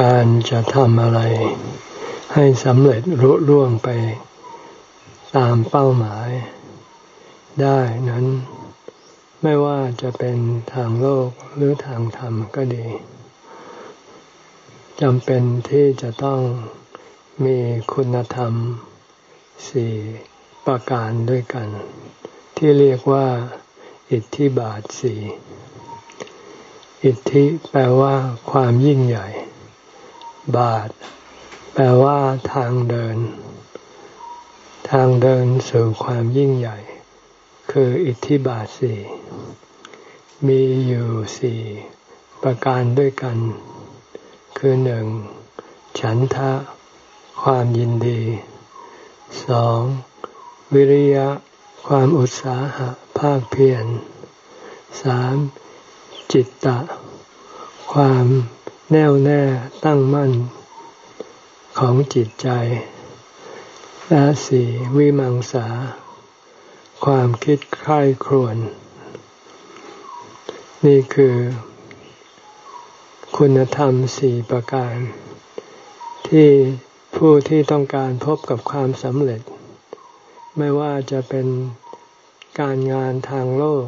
การจะทำอะไร ให้สำเร็จรุ่ร่วงไปตามเป้าหมาย ได้นั้น ไม่ว่าจะเป็นทางโลกหรือทางธรรมก็ดีจำเป็นที่จะต้องมีคุณธรรมสี่ประการด้วยกัน ที่เรียกว่า อิทธิบาทสี่อิทธิแปลว่าความยิ่งใหญ่ บาท แปลว่าทางเดิน ทางเดินสู่ความยิ่งใหญ่ คืออิทธิบาทสี่มีอยู่สี่ประการด้วยกัน คือหนึ่งฉันทะ ความยินดีสองวิริยะ ความอุตสาหะภาคเพียรสามจิตตะ ความ แน่วแน่ตั้งมั่นของจิตใจ และสี่วิมังสา ความคิดใคร่ครวญนี่คือ คุณธรรมสี่ประการ ที่ผู้ที่ต้องการพบกับความสำเร็จ ไม่ว่าจะเป็นการงานทางโลก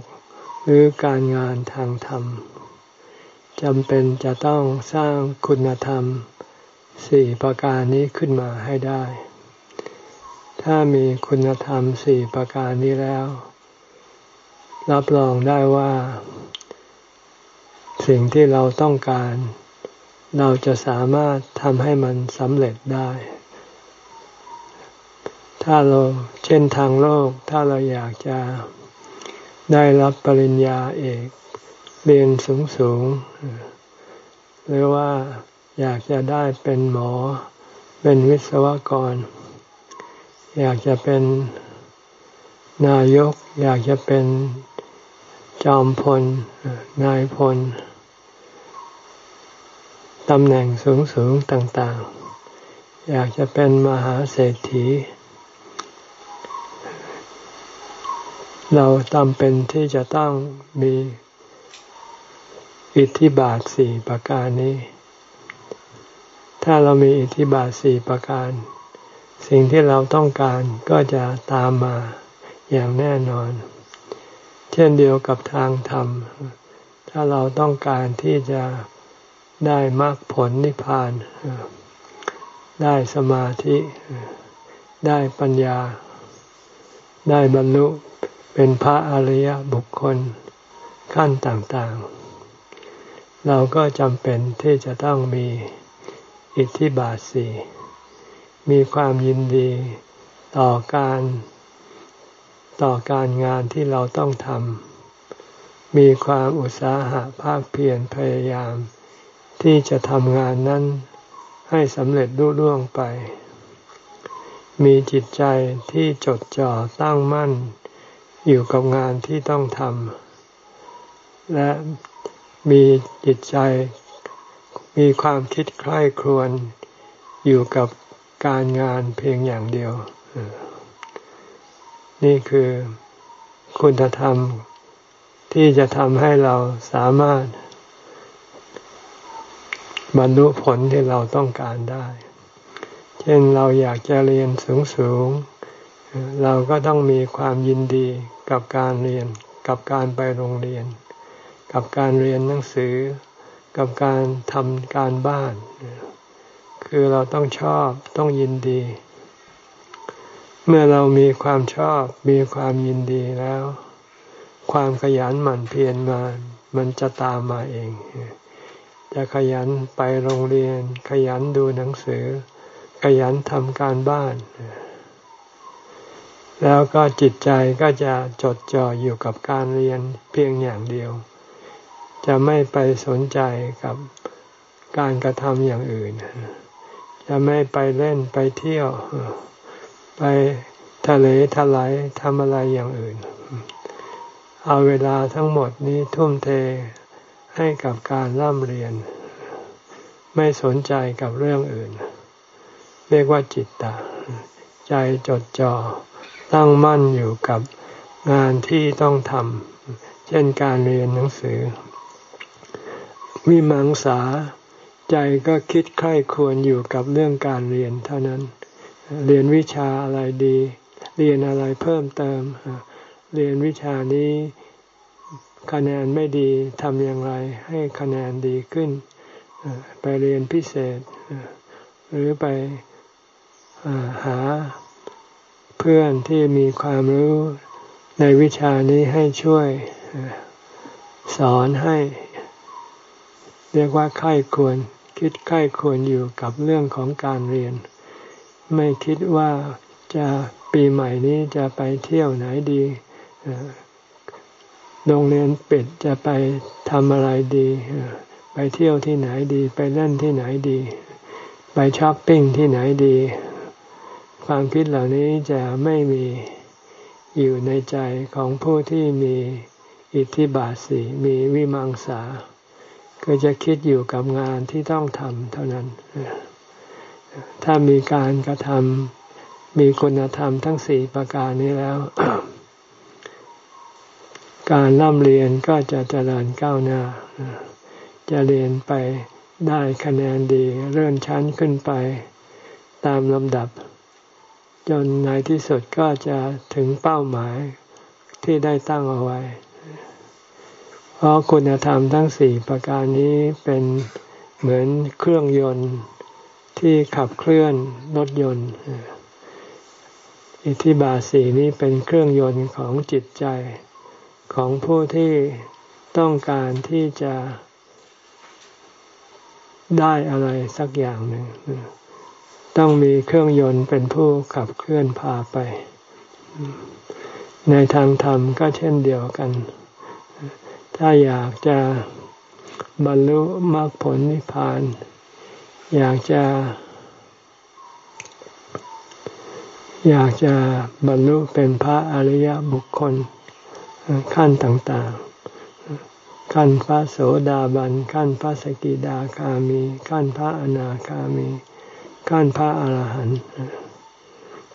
หรือการงานทางธรรม จำเป็นจะต้องสร้างคุณธรรมสี่ประการนี้ขึ้นมาให้ได้ ถ้ามีคุณธรรมสี่ประการนี้แล้ว รับรองได้ว่า สิ่งที่เราต้องการ เราจะสามารถทำให้มันสำเร็จได้ ถ้าเราเช่นทางโลก ถ้าเราอยากจะได้รับปริญญาเอก เรียนสูงสูงหรือว่าอยากจะได้เป็นหมอ เป็นวิศวกร อยากจะเป็นนายก อยากจะเป็นจอมพล นายพลตำแหน่งสูงสูงต่างๆ อยากจะเป็นมหาเศรษฐี เราจำเป็นที่จะต้องมี อิทธิบาทสี่ประการนี้ ถ้าเรามีอิทธิบาทสี่ประการ สิ่งที่เราต้องการก็จะตามมาอย่างแน่นอน เช่นเดียวกับทางธรรม ถ้าเราต้องการที่จะได้มรรคผลนิพพาน ได้สมาธิ ได้ปัญญา ได้บรรลุเป็นพระอริยบุคคลขั้นต่างๆ เราก็จำเป็นที่จะต้องมีอิทธิบาทสี่มีความยินดีต่อการต่อการงานที่เราต้องทำมีความอุตสาหะภาคเพียรพยายาม ที่จะทำงานนั้นให้สำเร็จรุ่ร่วงไป มีจิตใจที่จดจ่อตั้งมั่น อยู่กับงานที่ต้องทำและ มีจิตใจ มีความคิดใคร่ครวญอยู่กับการงานเพียงอย่างเดียว นี่คือคุณธรรมที่จะทำให้เราสามารถ บรรลุผลที่เราต้องการได้ เช่นเราอยากจะเรียนสูงสูง เราก็ต้องมีความยินดีกับการเรียน กับการไปโรงเรียน กับการเรียนหนังสือ กับการทำการบ้าน คือเราต้องชอบต้องยินดี เมื่อเรามีความชอบมีความยินดีแล้ว ความขยันหมั่นเพียรมามันจะตามมาเอง จะขยันไปโรงเรียน ขยันดูหนังสือ ขยันทำการบ้าน แล้วก็จิตใจก็จะจดจ่ออยู่กับการเรียนเพียงอย่างเดียว จะไม่ไปสนใจกับการกระทำอย่างอื่น จะไม่ไปเล่นไปเที่ยว ไปทะเลทลายทำอะไรอย่างอื่น เอาเวลาทั้งหมดนี้ทุ่มเทให้กับการร่ำเรียน ไม่สนใจกับเรื่องอื่น เรียกว่าจิตตาใจจดจ่อตั้งมั่นอยู่กับงานที่ต้องทำเช่นการเรียนหนังสือ วิมังสาใจก็คิดใคร่ควรอยู่กับเรื่องการเรียนเท่านั้น เรียนวิชาอะไรดี เรียนอะไรเพิ่มเติม เรียนวิชานี้คะแนนไม่ดีทำอย่างไรให้คะแนนดีขึ้น ไปเรียนพิเศษ หรือไปหาเพื่อนที่มีความรู้ในวิชานี้ให้ช่วย สอนให้ เรียกว่าไข้ควรคิดไข้ควรอยู่กับเรื่องของการเรียน ไม่คิดว่าจะปีใหม่นี้จะไปเที่ยวไหนดีโรงเรียนปิดจะไปทำอะไรดี ไปเที่ยวที่ไหนดี ไปเล่นที่ไหนดี ไปช้อปปิ้งที่ไหนดี ความคิดเหล่านี้จะไม่มีอยู่ในใจของผู้ที่มีอิทธิบาทสีมีวิมังสา ก็จะคิดอยู่กับงานที่ต้องทำเท่านั้น ถ้ามีการกระทำมีคุณธรรมทั้งสี่ประการนี้แล้ว การร่ำเรียนก็จะเจริญก้าวหน้า จะเรียนไปได้คะแนนดีเลื่อนชั้นขึ้นไปตามลำดับ จนในที่สุดก็จะถึงเป้าหมายที่ได้ตั้งเอาไว้ ราะคุณธรรมทั้งสี่ประการนี้เป็นเหมือนเครื่องยนต์ที่ขับเคลื่อนรถยนต์ อิทธิบาสีนี้เป็นเครื่องยนต์ของจิตใจของผู้ที่ต้องการที่จะได้อะไรสักอย่างหนึ่ง ต้องมีเครื่องยนต์เป็นผู้ขับเคลื่อนพาไป ในทางธรรมก็เช่นเดียวกัน ถ้าอยากจะบรรลุมรรคผลนิพพาน อยากจะ อยากจะบรรลุเป็นพระอริยบุคคลขั้นต่างๆ ขั้นพระโสดาบัน ขั้นพระสกิดาคามี ขั้นพระอนาคามี ขั้นพระอรหันต์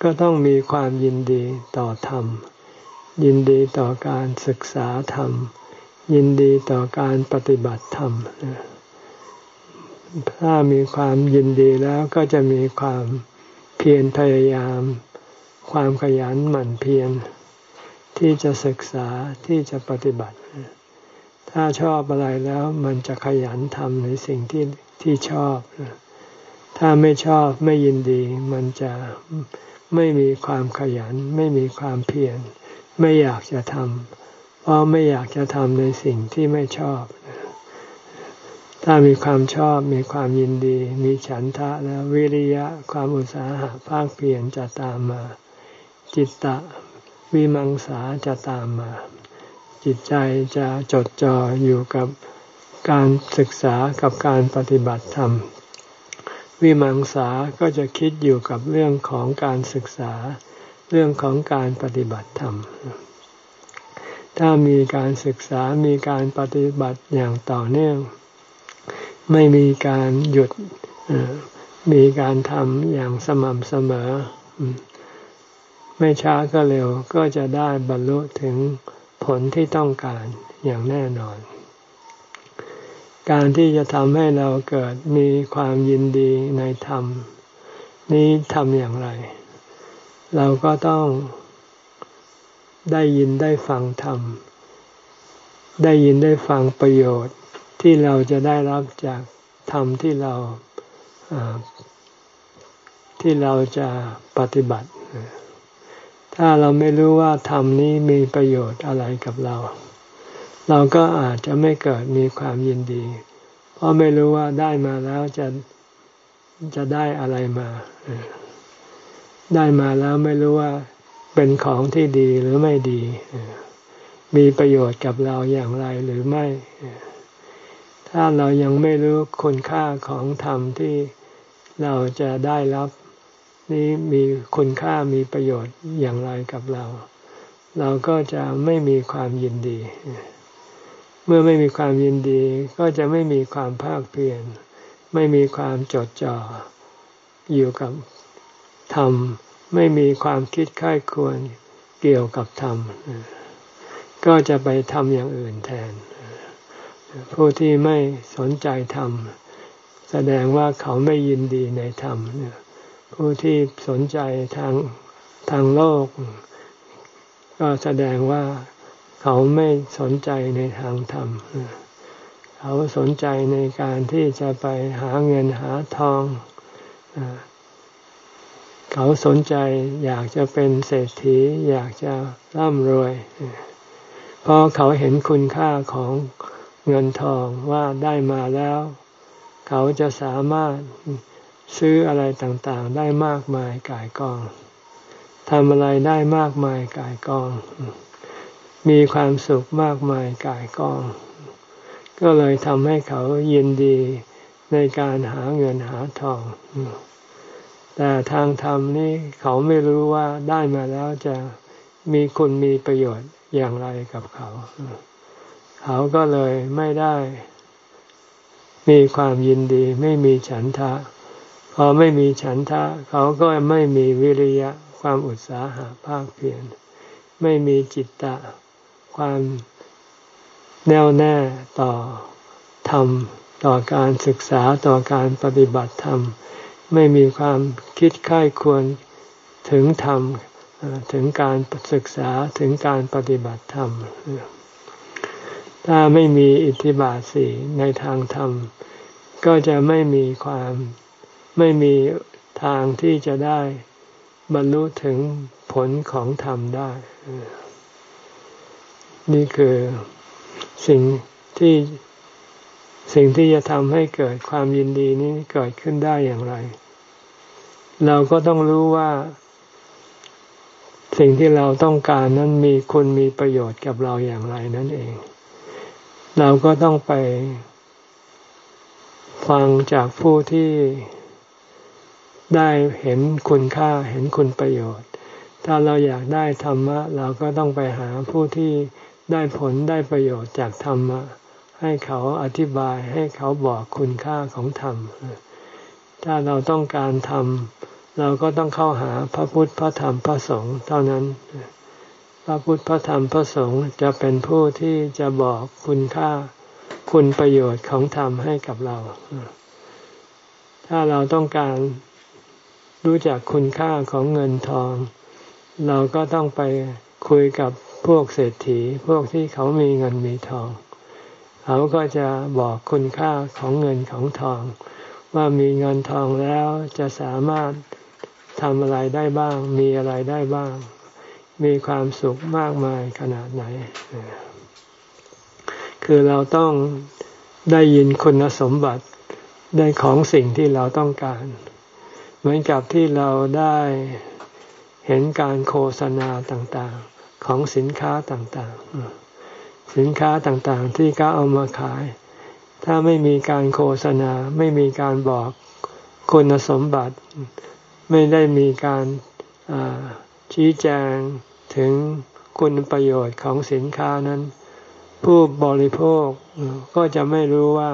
ก็ต้องมีความยินดีต่อธรรม ยินดีต่อการศึกษาธรรม ยินดีต่อการปฏิบัติธรรม ถ้ามีความยินดีแล้วก็จะมีความเพียรพยายาม ความขยันหมั่นเพียรที่จะศึกษาที่จะปฏิบัติ ถ้าชอบอะไรแล้วมันจะขยันทำในสิ่งที่ที่ชอบ ถ้าไม่ชอบไม่ยินดี มันจะไม่มีความขยัน ไม่มีความเพียรไม่อยากจะทำ ราะไม่อยากจะทำในสิ่งที่ไม่ชอบ ถ้ามีความชอบมีความยินดี มีฉันทะแล้ววิริยะความอุตสาหะภาคเพียรจะตามมา จิตตะวิมังสาจะตามมา จิตใจจะจดจ่ออยู่กับการศึกษากับการปฏิบัติธรรม วิมังสาก็จะคิดอยู่กับเรื่องของการศึกษา เรื่องของการปฏิบัติธรรม ถ้ามีการศึกษามีการปฏิบัติอย่างต่อเนื่อง ไม่มีการหยุดมีการทำอย่างสม่ำเสมอ ไม่ช้าก็เร็วก็จะได้บรรลุถึงผลที่ต้องการอย่างแน่นอน การที่จะทำให้เราเกิดมีความยินดีในธรรม นี้ทำอย่างไร เราก็ต้อง ได้ยินได้ฟังธรรม ได้ยินได้ฟังประโยชน์ที่เราจะได้รับจากธรรมที่เราที่เราจะปฏิบัติ ถ้าเราไม่รู้ว่าธรรมนี้มีประโยชน์อะไรกับเรา เราก็อาจจะไม่เกิดมีความยินดี เพราะไม่รู้ว่าได้มาแล้วจะจะได้อะไรมา ได้มาแล้วไม่รู้ว่า เป็นของที่ดีหรือไม่ดี มีประโยชน์กับเราอย่างไรหรือไม่ ถ้าเรายังไม่รู้คุณค่าของธรรมที่เราจะได้รับนี้มีคุณค่ามีประโยชน์อย่างไรกับเรา เราก็จะไม่มีความยินดี เมื่อไม่มีความยินดีก็จะไม่มีความภาคเพียรไม่มีความจดจ่ออยู่กับธรรม ไม่มีความคิดค่ายควรเกี่ยวกับธรรม ก็จะไปทำอย่างอื่นแทน ผู้ที่ไม่สนใจธรรม แสดงว่าเขาไม่ยินดีในธรรม ผู้ที่สนใจทางทางโลก ก็แสดงว่าเขาไม่สนใจในทางธรรม เขาสนใจในการที่จะไปหาเงินหาทอง เขาสนใจอยากจะเป็นเศรษฐี อยากจะร่ำรวย เพราะเขาเห็นคุณค่าของเงินทองว่าได้มาแล้ว เขาจะสามารถซื้ออะไรต่างๆ ได้มากมายกายกองทำอะไรได้มากมายกายกอง มีความสุขมากมายกายกอง ก็เลยทำให้เขายินดีในการหาเงินหาทอง แต่ทางธรรมนี่เขาไม่รู้ว่าได้มาแล้วจะมีคุณมีประโยชน์อย่างไรกับเขา เขาก็เลยไม่ได้ มีความยินดี ไม่มีฉันทะ พอไม่มีฉันทะ เขาก็ไม่มีวิริยะ ความอุตสาหะภาคเพียรไม่มีจิตตะ ความแน่วแน่ต่อธรรม ต่อการศึกษาต่อการปฏิบัติธรรม ไม่มีความคิดค่ายควรถึงธรรมถึงการศึกษาถึงการปฏิบัติธรรม ถ้าไม่มีอิทธิบาทสี่ในทางธรรม ก็จะไม่มีความไม่มีทางที่จะได้บรรลุถึงผลของธรรมได้ นี่คือสิ่งที่สิ่งที่จะทำให้เกิดความยินดีนี้เกิดขึ้นได้อย่างไร เราก็ต้องรู้ว่า สิ่งที่เราต้องการนั้นมีคุณมีประโยชน์กับเราอย่างไรนั่นเอง เราก็ต้องไป ฟังจากผู้ที่ได้เห็นคุณค่าเห็นคุณประโยชน์ ถ้าเราอยากได้ธรรมะ เราก็ต้องไปหาผู้ที่ได้ผลได้ประโยชน์จากธรรมะ ให้เขาอธิบายให้เขาบอกคุณค่าของธรรม ถ้าเราต้องการธรรม เราก็ต้องเข้าหาพระพุทธพระธรรมพระสงฆ์เท่านั้น พระพุทธพระธรรมพระสงฆ์จะเป็นผู้ที่จะบอกคุณค่าคุณประโยชน์ของธรรมให้กับเรา ถ้าเราต้องการรู้จักคุณค่าของเงินทอง เราก็ต้องไปคุยกับพวกเศรษฐี พวกที่เขามีเงินมีทอง เขาก็จะบอกคุณค่าของเงินของทอง ว่ามีเงินทองแล้วจะสามารถ ทำอะไรได้บ้าง มีอะไรได้บ้าง มีความสุขมากมายขนาดไหน คือเราต้องได้ยินคุณสมบัติได้ของสิ่งที่เราต้องการ เหมือนกับที่เราได้เห็นการโฆษณาต่างๆ ของสินค้าต่างๆ สินค้าต่างๆที่เขาเอามาขาย ถ้าไม่มีการโฆษณาไม่มีการบอกคุณสมบัติ ไม่ได้มีการชี้แจงถึงคุณประโยชน์ของสินค้านั้น ผู้บริโภคก็จะไม่รู้ว่า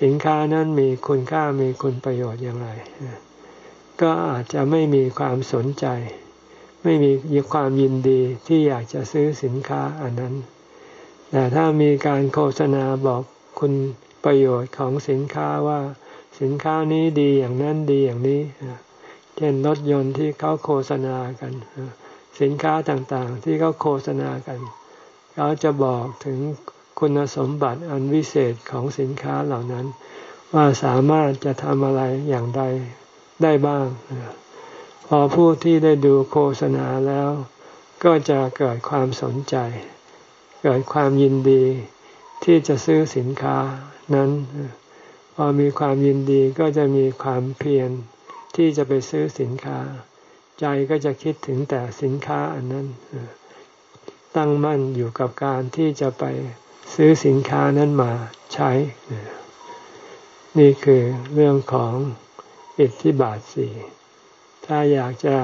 สินค้านั้นมีคุณค่ามีคุณประโยชน์อย่างไร ก็อาจจะไม่มีความสนใจ ไม่มีความยินดีที่อยากจะซื้อสินค้าอันนั้น แต่ถ้ามีการโฆษณาบอกคุณประโยชน์ของสินค้าว่าสินค้านี้ดีอย่างนั้นดีอย่างนี้ เช่นรถยนต์ที่เขาโฆษณากัน สินค้าต่างๆ ที่เขาโฆษณากัน เขาจะบอกถึงคุณสมบัติอันวิเศษของสินค้าเหล่านั้น ว่าสามารถจะทำอะไรอย่างใดได้บ้าง พอผู้ที่ได้ดูโฆษณาแล้ว ก็จะเกิดความสนใจ เกิดความยินดีที่จะซื้อสินค้านั้น พอมีความยินดีก็จะมีความเพียร ที่จะไปซื้อสินค้า ใจก็จะคิดถึงแต่สินค้าอันนั้น ตั้งมั่นอยู่กับการที่จะไปซื้อสินค้านั้นมาใช้ นี่คือเรื่องของอิทธิบาทสี่ถ้าอยากจะ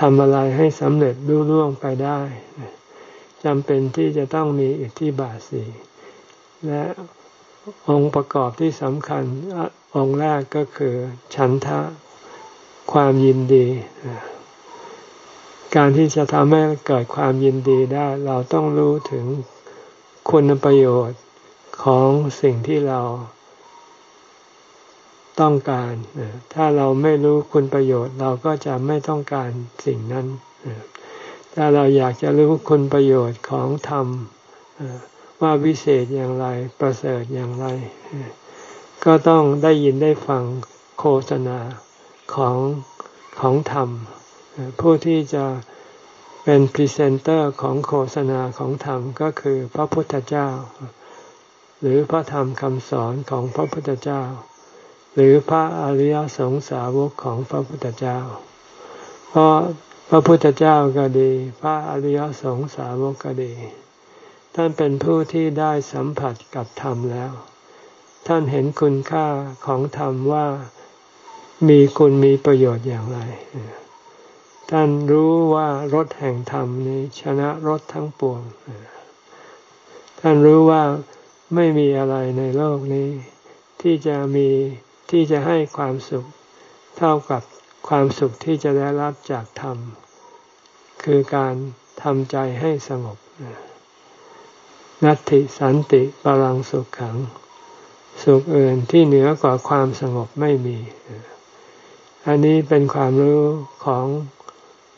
ทำอะไรให้สำเร็จรุ่ร่วงไปได้จำเป็นที่จะต้องมีอิทธิบาทสี่และองค์ประกอบที่สำคัญองค์แรกก็คือ ฉันทะ ความยินดี การที่จะทำให้เกิดความยินดีได้ เราต้องรู้ถึงคุณประโยชน์ของสิ่งที่เราต้องการ ถ้าเราไม่รู้คุณประโยชน์ เราก็จะไม่ต้องการสิ่งนั้น ถ้าเราอยากจะรู้คุณประโยชน์ของธรรมว่าวิเศษอย่างไร ประเสริฐอย่างไร ก็ต้องได้ยินได้ฟังโฆษณา ของของธรรม ผู้ที่จะเป็นพรีเซนเตอร์ของโฆษณาของธรรมก็คือพระพุทธเจ้า หรือพระธรรมคำสอนของพระพุทธเจ้า หรือพระอริยสงสาวกของพระพุทธเจ้า เพราะพระพุทธเจ้าก็ดี พระอริยสงสาวกก็ดี ท่านเป็นผู้ที่ได้สัมผัสกับธรรมแล้ว ท่านเห็นคุณค่าของธรรมว่า มีคุณมีประโยชน์อย่างไร ท่านรู้ว่ารถแห่งธรรมนี้ชนะรถทั้งปวง ท่านรู้ว่าไม่มีอะไรในโลกนี้ ที่จะมีที่จะให้ความสุขเท่ากับความสุขที่จะได้รับจากธรรม คือการทำใจให้สงบนัตติสันติปรังสุขขัง สุขอื่นที่เหนือกว่าความสงบไม่มี อันนี้เป็นความรู้ของ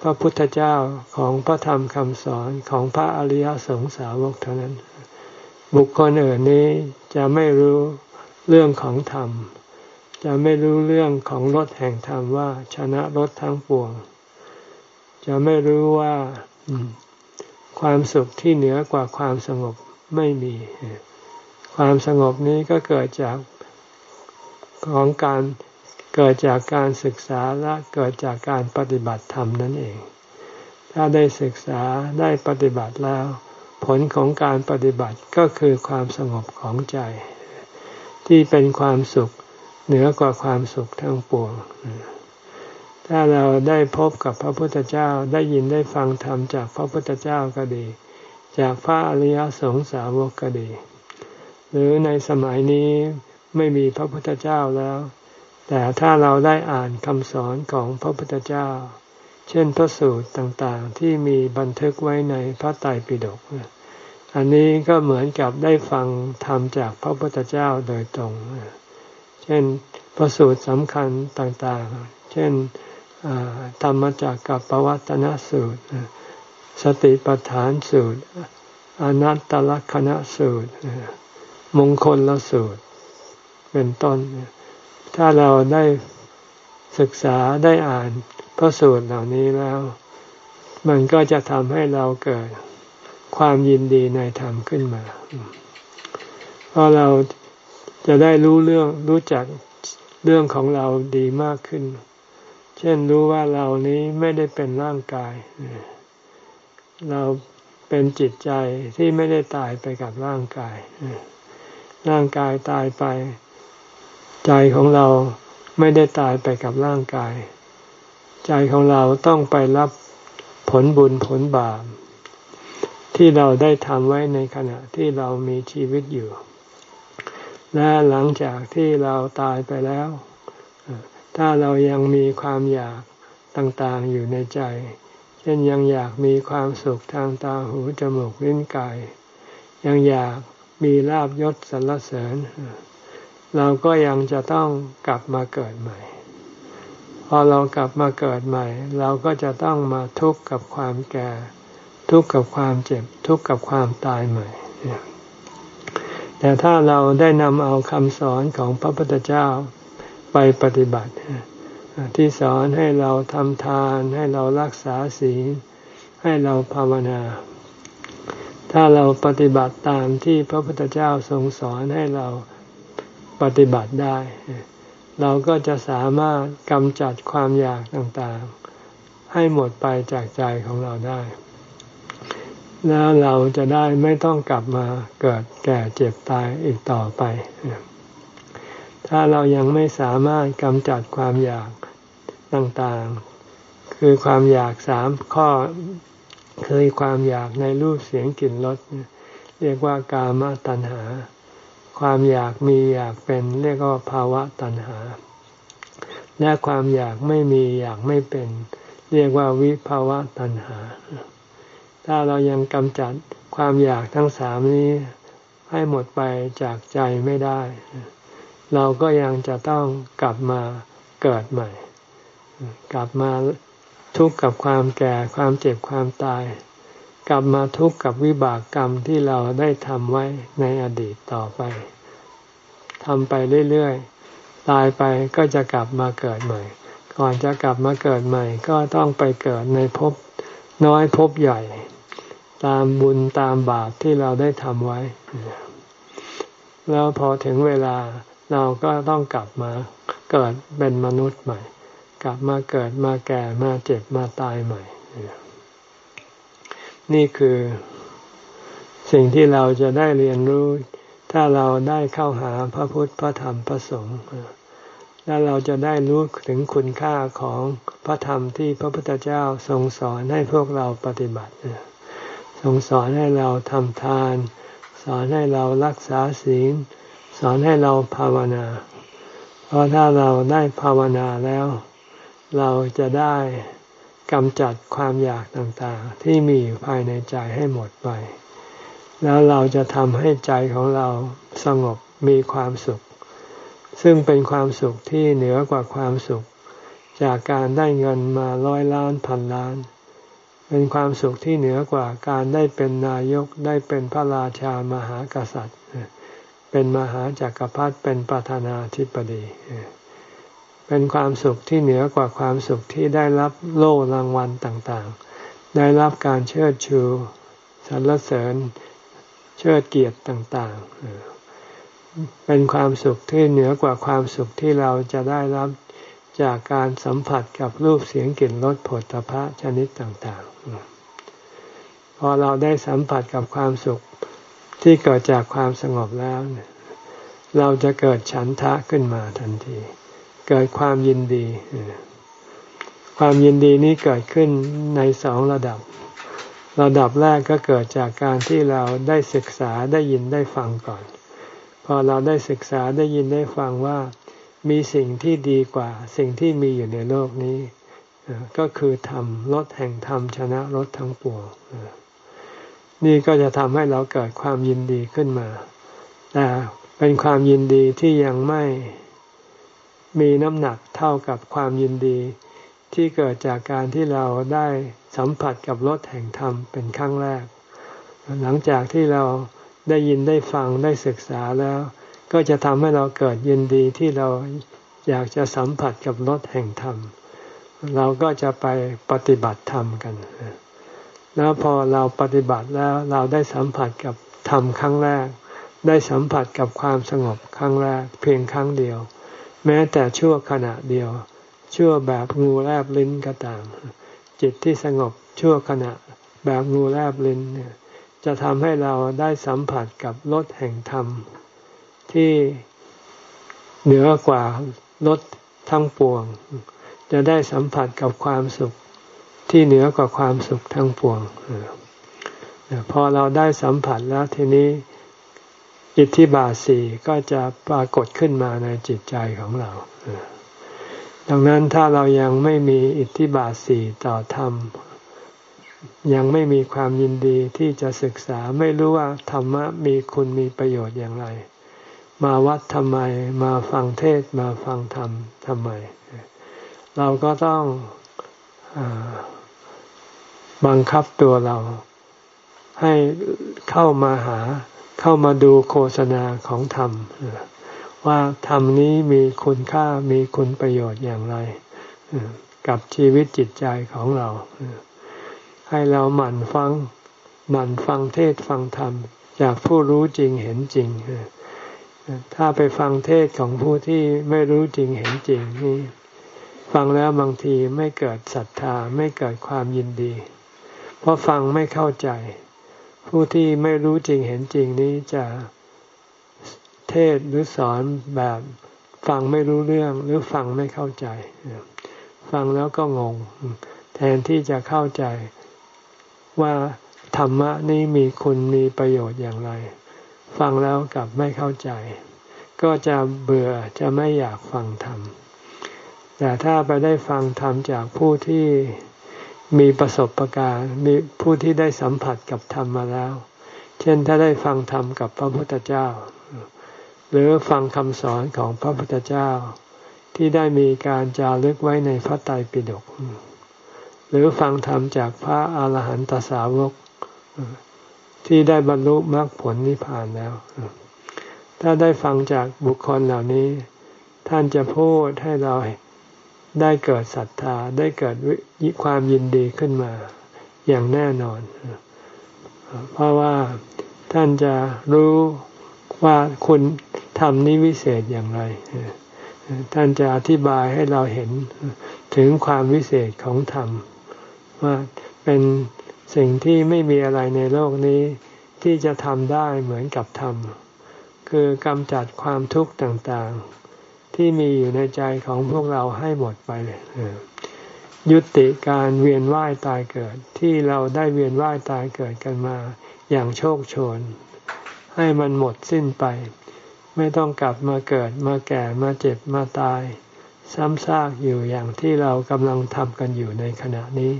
พระพุทธเจ้าของพระธรรมคำสอนของพระอริยสงสาวกเท่านั้น บุคคลอื่นนี้จะไม่รู้เรื่องของธรรม จะไม่รู้เรื่องของรถแห่งธรรมว่าชนะรถทั้งปวง จะไม่รู้ว่าความสุขที่เหนือกว่าความสงบไม่มี ความสงบนี้ก็เกิดจากของการ เกิดจากการศึกษาและเกิดจากการปฏิบัติธรรมนั่นเอง ถ้าได้ศึกษาได้ปฏิบัติแล้ว ผลของการปฏิบัติก็คือความสงบของใจ ที่เป็นความสุขเหนือกว่าความสุขทั้งปวง ถ้าเราได้พบกับพระพุทธเจ้าได้ยินได้ฟังธรรมจากพระพุทธเจ้าก็ดี จากพระอริยสงสาวกก็ดี หรือในสมัยนี้ไม่มีพระพุทธเจ้าแล้ว แต่ถ้าเราได้อ่านคำสอนของพระพุทธเจ้า เช่นพระสูตรต่างๆ ที่มีบันทึกไว้ในพระไตรปิฎกอันนี้ก็เหมือนกับได้ฟังธรรมจากพระพุทธเจ้าโดยตรง เช่นพระสูตรสำคัญต่างๆ เช่นธรรมจากกับปวัตนสูตร สติปัฏฐานสูตร อนัตตลกนสูตร มงคลละสูตร เป็นต้น ถ้าเราได้ศึกษาได้อ่านพระสูตรเหล่านี้แล้ว มันก็จะทำให้เราเกิดความยินดีในธรรมขึ้นมา เพราะเราจะได้รู้เรื่องรู้จักเรื่องของเราดีมากขึ้น เช่นรู้ว่าเรานี้ไม่ได้เป็นร่างกาย เราเป็นจิตใจที่ไม่ได้ตายไปกับร่างกาย ร่างกายตายไป ใจของเราไม่ได้ตายไปกับร่างกาย ใจของเราต้องไปรับผลบุญผลบาปที่เราได้ทำไว้ในขณะที่เรามีชีวิตอยู่ และหลังจากที่เราตายไปแล้ว ถ้าเรายังมีความอยากต่างๆอยู่ในใจ เช่นยังอยากมีความสุขทางตาหูจมูกลิ้นกาย ยังอยากมีลาบยศสรรเสริญเเราก็ยังจะต้องกลับมาเกิดใหม่ พอเรากลับมาเกิดใหม่ เราก็จะต้องมาทุกข์กับความแก่ ทุกข์กับความเจ็บ ทุกข์กับความตายใหม่ แต่ถ้าเราได้นำเอาคำสอนของพระพุทธเจ้าไปปฏิบัติ ที่สอนให้เราทำทานให้เรารักษาศีลให้เราภาวนา ถ้าเราปฏิบัติตามที่พระพุทธเจ้าทรงสอนให้เรา ปฏิบัติได้ เราก็จะสามารถกำจัดความอยากต่างๆ ให้หมดไปจากใจของเราได้ แล้วเราจะได้ไม่ต้องกลับมาเกิดแก่เจ็บตายอีกต่อไป ถ้าเรายังไม่สามารถกำจัดความอยากต่างๆ คือความอยากสามข้อคือความอยากในรูปเสียงกลิ่นรสเรียกว่ากามตัณหา ความอยากมีอยากเป็นเรียกว่าภาวะตัณหา และความอยากไม่มีอยากไม่เป็น เรียกว่าวิภาวะตัณหา ถ้าเรายังกำจัดความอยากทั้งสามนี้ให้หมดไปจากใจไม่ได้ เราก็ยังจะต้องกลับมาเกิดใหม่ กลับมาทุกข์กับความแก่ความเจ็บความตาย กลับมาทุกข์กับวิบากกรรมที่เราได้ทำไว้ในอดีตต่อไปทำไปเรื่อยๆ ตายไปก็จะกลับมาเกิดใหม่ ก่อนจะกลับมาเกิดใหม่ ก็ต้องไปเกิดในภพน้อยภพใหญ่ ตามบุญตามบาปที่เราได้ทำไว้ แล้วพอถึงเวลาเราก็ต้องกลับมาเกิดเป็นมนุษย์ใหม่ กลับมาเกิดมาแก่มาเจ็บมาตายใหม่ นี่คือสิ่งที่เราจะได้เรียนรู้ ถ้าเราได้เข้าหาพระพุทธพระธรรมพระสงฆ์แล้วเราจะได้รู้ถึงคุณค่าของพระธรรมที่พระพุทธเจ้าทรงสอนให้พวกเราปฏิบัติทรงสอนให้เราทำทาน สอนให้เรารักษาศีล สอนให้เราภาวนา เพราะถ้าเราได้ภาวนาแล้ว เราจะได้ กำจัดความอยากต่างๆ ที่มีอยู่ภายในใจให้หมดไป แล้วเราจะทำให้ใจของเราสงบมีความสุข ซึ่งเป็นความสุขที่เหนือกว่าความสุข จากการได้เงินมาร้อยล้านพันล้าน เป็นความสุขที่เหนือกว่าการได้เป็นนายกได้เป็นพระราชามหากษัตริย์ เป็นมหาจากักรพรรดิเป็นประธานาธิบดีเเป็นความสุขที่เหนือกว่าความสุขที่ได้รับโล่รางวัลต่างๆ ได้รับการเชิดชูสรรเสริญเชิดเกียรติต่างๆ เป็นความสุขที่เหนือกว่าความสุขที่เราจะได้รับจากการสัมผัสกับรูปเสียงกลิ่นรสผลตภะชนิดต่างๆ พอเราได้สัมผัสกับความสุขที่เกิดจากความสงบแล้ว เราจะเกิดฉันทะขึ้นมาทันที เกิดความยินดี ความยินดีนี้เกิดขึ้นในสองระดับ ระดับแรกก็เกิดจากการที่เราได้ศึกษาได้ยินได้ฟังก่อน พอเราได้ศึกษาได้ยินได้ฟังว่า มีสิ่งที่ดีกว่า สิ่งที่มีอยู่ในโลกนี้ ก็คือธรรมลดแห่งธรรมชนะลดทั้งปวงนี่ก็จะทำให้เราเกิดความยินดีขึ้นมา แต่เป็นความยินดีที่ยังไม่ มีน้ำหนักเท่ากับความยินดี ที่เกิดจากการที่เราได้สัมผัสกับรสแห่งธรรมเป็นครั้งแรก หลังจากที่เราได้ยินได้ฟังได้ศึกษาแล้ว ก็จะทำให้เราเกิดยินดีที่เราอยากจะสัมผัสกับรสแห่งธรรม เราก็จะไปปฏิบัติธรรมกัน แล้วพอเราปฏิบัติแล้วเราได้สัมผัสกับธรรมครั้งแรก ได้สัมผัสกับความสงบครั้งแรก เพียงครั้งเดียว แม้แต่ชั่วขณะเดียว ชั่วแบบงูแลบลิ้นก็ตาม จิตที่สงบชั่วขณะแบบงูแลบลิ้นเนี่ยจะทำให้เราได้สัมผัสกับรสแห่งธรรม ที่เหนือกว่ารสทั้งปวง จะได้สัมผัสกับความสุขที่เหนือกว่าความสุขทั้งปวงพอเราได้สัมผัสแล้วทีนี้ อิทธิบาสีก็จะปรากฏขึ้นมาในจิตใจของเรา ดังนั้นถ้าเรายังไม่มีอิทธิบาสีต่อธรรม ยังไม่มีความยินดีที่จะศึกษาไม่รู้ว่าธรรมะมีคุณมีประโยชน์อย่างไร มาวัดทำไม มาฟังเทศมาฟังธรรมทำไม เราก็ต้องอบังคับตัวเราให้เข้ามาหา เข้ามาดูโฆษณาของธรรม ว่าธรรมนี้มีคุณค่ามีคุณประโยชน์อย่างไร กับชีวิตจิตใจของเรา ให้เราหมั่นฟังหมั่นฟังเทศฟังธรรม จากผู้รู้จริงเห็นจริง ถ้าไปฟังเทศของผู้ที่ไม่รู้จริงเห็นจริงนี่ฟังแล้วบางทีไม่เกิดศรัทธาไม่เกิดความยินดี เพราะฟังไม่เข้าใจ ผู้ที่ไม่รู้จริงเห็นจริงนี้จะเทศหรือสอนแบบฟังไม่รู้เรื่องหรือฟังไม่เข้าใจ ฟังแล้วก็งง แทนที่จะเข้าใจว่าธรรมะนี้มีคุณมีประโยชน์อย่างไร ฟังแล้วกลับไม่เข้าใจ ก็จะเบื่อจะไม่อยากฟังธรรมแต่ถ้าไปได้ฟังธรรมจากผู้ที่ มีประสบะการณ์มีผู้ที่ได้สัมผัสกับธรรมมาแล้ว เช่นถ้าได้ฟังธรรมกับพระพุทธเจ้า หรือฟังคำสอนของพระพุทธเจ้า ที่ได้มีการจารึกไว้ในพระไตรปิฎกหรือฟังธรรมจากพระอาหารหันตสาวก ที่ได้บรรลุมรรคผลนิพพานแล้ว ถ้าได้ฟังจากบุคคลเหล่านี้ ท่านจะพูดให้เรา ได้เกิดศรัทธาได้เกิดความยินดีขึ้นมา อย่างแน่นอน เพราะว่าท่านจะรู้ว่าคุณทำนี้วิเศษอย่างไร ท่านจะอธิบายให้เราเห็นถึงความวิเศษของธรรม ว่าเป็นสิ่งที่ไม่มีอะไรในโลกนี้ ที่จะทำได้เหมือนกับธรรม คือกำจัดความทุกข์ต่างๆ ที่มีอยู่ในใจของพวกเราให้หมดไปเลยยุติการเวียนว่ายตายเกิดที่เราได้เวียนว่ายตายเกิดกันมา อย่างโชคโชน ให้มันหมดสิ้นไป ไม่ต้องกลับมาเกิดมาแก่มาเจ็บมาตาย ซ้ำซากอยู่อย่างที่เรากำลังทำกันอยู่ในขณะนี้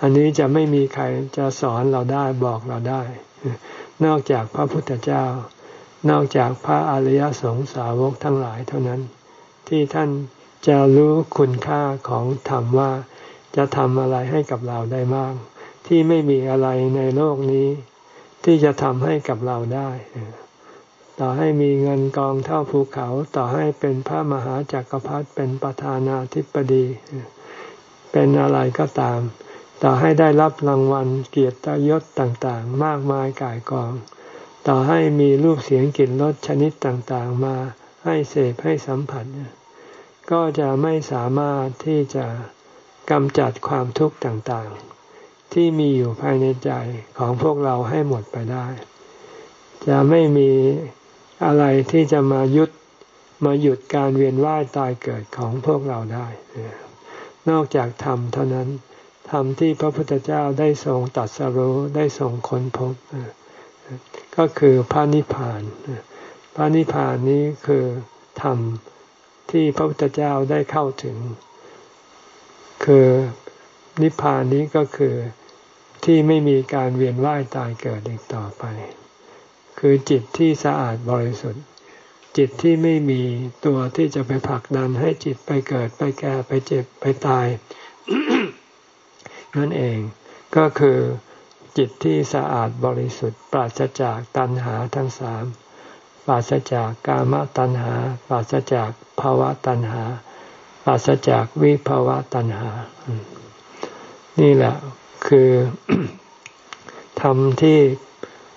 อันนี้จะไม่มีใครจะสอนเราได้บอกเราได้ นอกจากพระพุทธเจ้า นอกจากพระอริยสงสาวกทั้งหลายเท่านั้น ที่ท่านจะรู้คุณค่าของธรรมว่าจะทำอะไรให้กับเราได้มากที่ไม่มีอะไรในโลกนี้ ที่จะทำให้กับเราได้ ต่อให้มีเงินกองเท่าภูเขา ต่อให้เป็นพระมหาจักรพรรดิเป็นประธานาธิบดี เป็นอะไรก็ตาม ต่อให้ได้รับรางวัลเกียรติยศต่างๆ มากมายกายกอง ต่อให้มีรูปเสียงกลิ่นรสชนิดต่างๆมาให้เสพให้สัมผัส ก็จะไม่สามารถที่จะกำจัดความทุกข์ต่างๆ ที่มีอยู่ภายในใจของพวกเราให้หมดไปได้ จะไม่มีอะไรที่จะมายุดมาหยุดการเวียนว่ายตายเกิดของพวกเราได้ นอกจากธรรมเท่านั้นธรรมที่พระพุทธเจ้าได้ทรงตัดสรู้ได้ทรงค้นพบ ก็คือพระนิพพาน พระนิพพานนี้คือธรรมที่พระพุทธเจ้าได้เข้าถึง คือนิพพานนี้ก็คือที่ไม่มีการเวียนว่ายตายเกิดอีกต่อไป คือจิตที่สะอาดบริสุทธิ์ จิตที่ไม่มีตัวที่จะไปผลักดันให้จิตไปเกิดไปแก่ไปเจ็บไปตาย นั่นเองก็คือ จิตที่สะอาดบริสุทธิ์ ปราศจากตัณหาทั้งสามปราศจากกามตัณหา ปราศจากภาวะตัณหา ปราศจากวิภาวะตัณหา นี่แหละคือธรรมที่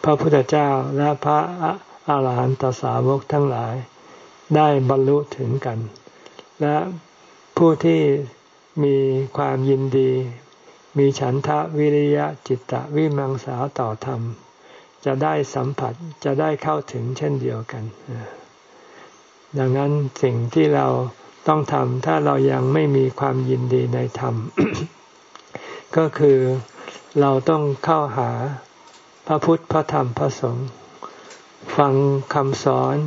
พระพุทธเจ้าและพระอาหารหันตสาวกทั้งหลาย ได้บรรลุถึงกัน และผู้ที่มีความยินดี มีฉันทะวิริยะจิตตะวิมังสาต่อธรรม จะได้สัมผัสจะได้เข้าถึงเช่นเดียวกัน ดังนั้นสิ่งที่เราต้องทำถ้าเรายังไม่มีความยินดีในธรรม ก็คือเราต้องเข้าหาพระพุทธพระธรรมพระสงฆ์ฟังคำสอน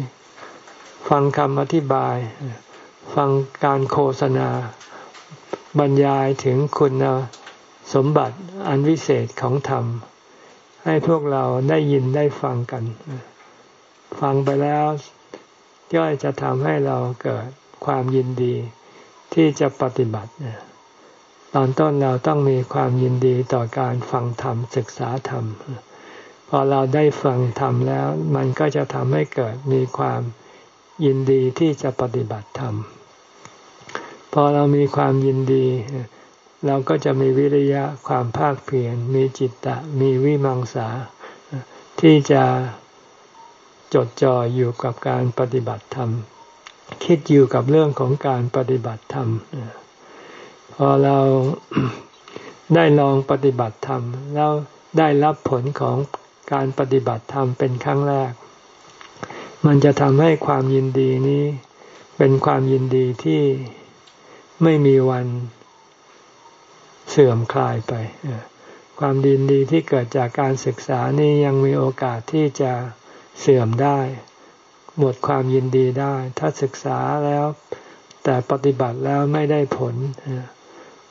ฟังคำอธิบาย ฟังการโฆษณา บรรยายถึงคุณ สมบัติอันวิเศษของธรรม ให้พวกเราได้ยินได้ฟังกัน ฟังไปแล้วย่อยจะทำให้เราเกิดความยินดีที่จะปฏิบัติตอนต้นเราต้องมีความยินดีต่อการฟังธรรมศึกษาธรรม พอเราได้ฟังธรรมแล้ว มันก็จะทำให้เกิดมีความยินดีที่จะปฏิบัติธรรม พอเรามีความยินดี เราก็จะมีวิริยะความภาคเพียรมีจิตตะ มีวิมังสา ที่จะจดจ่ออยู่กับการปฏิบัติธรรม คิดอยู่กับเรื่องของการปฏิบัติธรรม พอเราได้ลองปฏิบัติธรรม แล้วได้รับผลของการปฏิบัติธรรมเป็นครั้งแรก มันจะทำให้ความยินดีนี้ เป็นความยินดีที่ไม่มีวัน เสื่อมคลายไป ความดีดีที่เกิดจากการศึกษานี่ยังมีโอกาสที่จะเสื่อมได้ หมดความยินดีได้ ถ้าศึกษาแล้วแต่ปฏิบัติแล้วไม่ได้ผล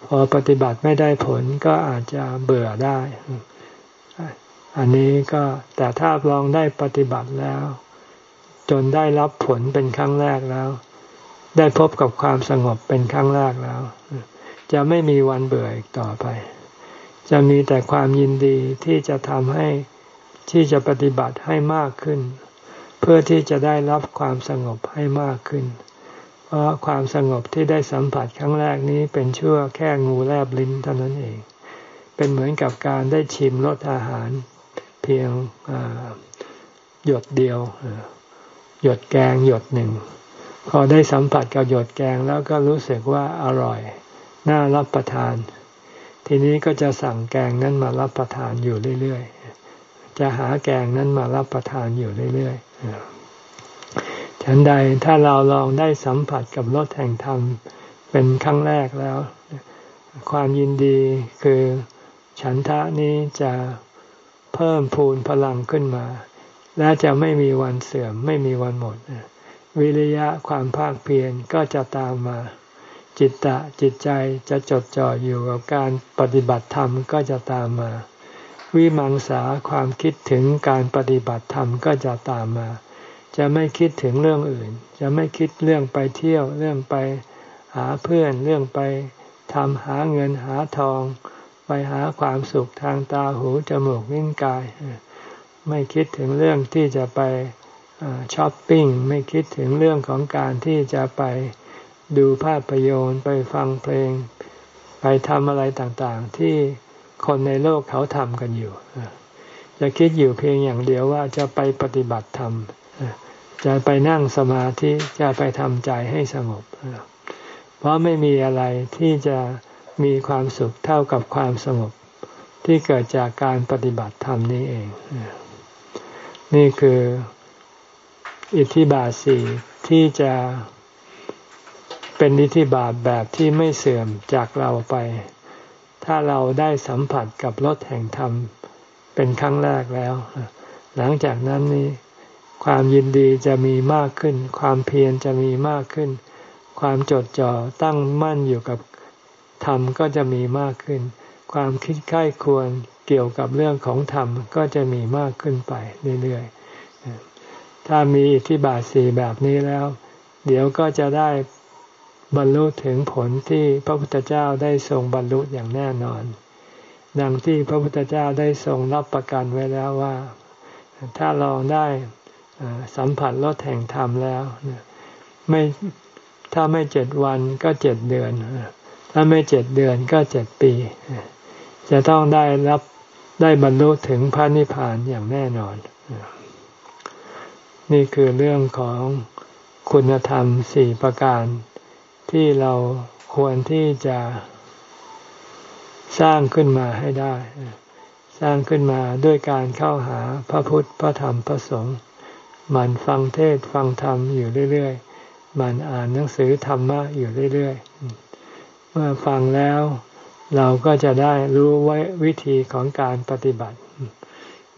พอปฏิบัติไม่ได้ผลก็อาจจะเบื่อได้ อันนี้ก็แต่ถ้าลองได้ปฏิบัติแล้ว จนได้รับผลเป็นครั้งแรกแล้ว ได้พบกับความสงบเป็นครั้งแรกแล้ว จะไม่มีวันเบื่ออีกต่อไป จะมีแต่ความยินดีที่จะทำให้ที่จะปฏิบัติให้มากขึ้น เพื่อที่จะได้รับความสงบให้มากขึ้น เพราะความสงบที่ได้สัมผัสครั้งแรกนี้เป็นชั่วแค่งูแลบลิ้นเท่านั้นเอง เป็นเหมือนกับการได้ชิมรสอาหาร เพียงหยดเดียวหยดแกงหยดหนึ่งพอได้สัมผัสกับหยดแกงแล้วก็รู้สึกว่าอร่อย น่ารับประทาน ทีนี้ก็จะสั่งแกงนั้นมารับประทานอยู่เรื่อยๆ จะหาแกงนั้นมารับประทานอยู่เรื่อยๆฉันใดถ้าเราลองได้สัมผัสกับรสแห่งธรรมเป็นครั้งแรกแล้ว ความยินดีคือฉันทะนี้จะเพิ่มพูนพลังขึ้นมา และจะไม่มีวันเสื่อมไม่มีวันหมด วิริยะความภาคเพียรก็จะตามมา จิตตะจิตใจจะจดจ่ออยู่กับการปฏิบัติธรรมก็จะตามมา วิมังสาความคิดถึงการปฏิบัติธรรมก็จะตามมา จะไม่คิดถึงเรื่องอื่น จะไม่คิดเรื่องไปเที่ยวเรื่องไปหาเพื่อนเรื่องไปทำหาเงินหาทอง ไปหาความสุขทางตาหูจมูกลิ้นกาย ไม่คิดถึงเรื่องที่จะไปช้อปปิ้งไม่คิดถึงเรื่องของการที่จะไป ดูภาพยนตร์ไปฟังเพลง ไปทำอะไรต่างๆ ที่คนในโลกเขาทำกันอยู่จะคิดอยู่เพียงอย่างเดียวว่าจะไปปฏิบัติธรรมจะไปนั่งสมาธิจะไปทำใจให้สงบ เพราะไม่มีอะไรที่จะมีความสุขเท่ากับความสงบ ที่เกิดจากการปฏิบัติธรรมนี้เอง นี่คืออิทธิบาทสี่ที่จะ เป็นอิทธิบาทแบบที่ไม่เสื่อมจากเราไป ถ้าเราได้สัมผัสกับรสแห่งธรรม เป็นครั้งแรกแล้ว หลังจากนั้นนี้ความยินดีจะมีมากขึ้น ความเพียรจะมีมากขึ้น ความจดจ่อตั้งมั่นอยู่กับธรรมก็จะมีมากขึ้น ความคิดใกล้ควรเกี่ยวกับเรื่องของธรรมก็จะมีมากขึ้นไปเรื่อยๆถ้ามีอิทธิบาทสี่แบบนี้แล้ว เดี๋ยวก็จะได้ บรรลุถึงผลที่พระพุทธเจ้าได้ทรงบรรลุอย่างแน่นอน ดังที่พระพุทธเจ้าได้ทรงรับประกันไว้แล้วว่า ถ้าลองได้สัมผัสรสแห่งธรรมแล้วไม่ถ้าไม่เจ็ดวันก็เจ็ดเดือน ถ้าไม่เจ็ดเดือนก็เจ็ดปี จะต้องได้รับได้บรรลุถึงพระนิพพานอย่างแน่นอน นี่คือเรื่องของคุณธรรมสี่ประการ ที่เราควรที่จะสร้างขึ้นมาให้ได้ สร้างขึ้นมาด้วยการเข้าหาพระพุทธพระธรรมพระสงฆ์มันฟังเทศฟังธรรมอยู่เรื่อยๆมันอ่านหนังสือธรรมะอยู่เรื่อยๆเมื่อฟังแล้ว เราก็จะได้รู้ไว้วิธีของการปฏิบัติ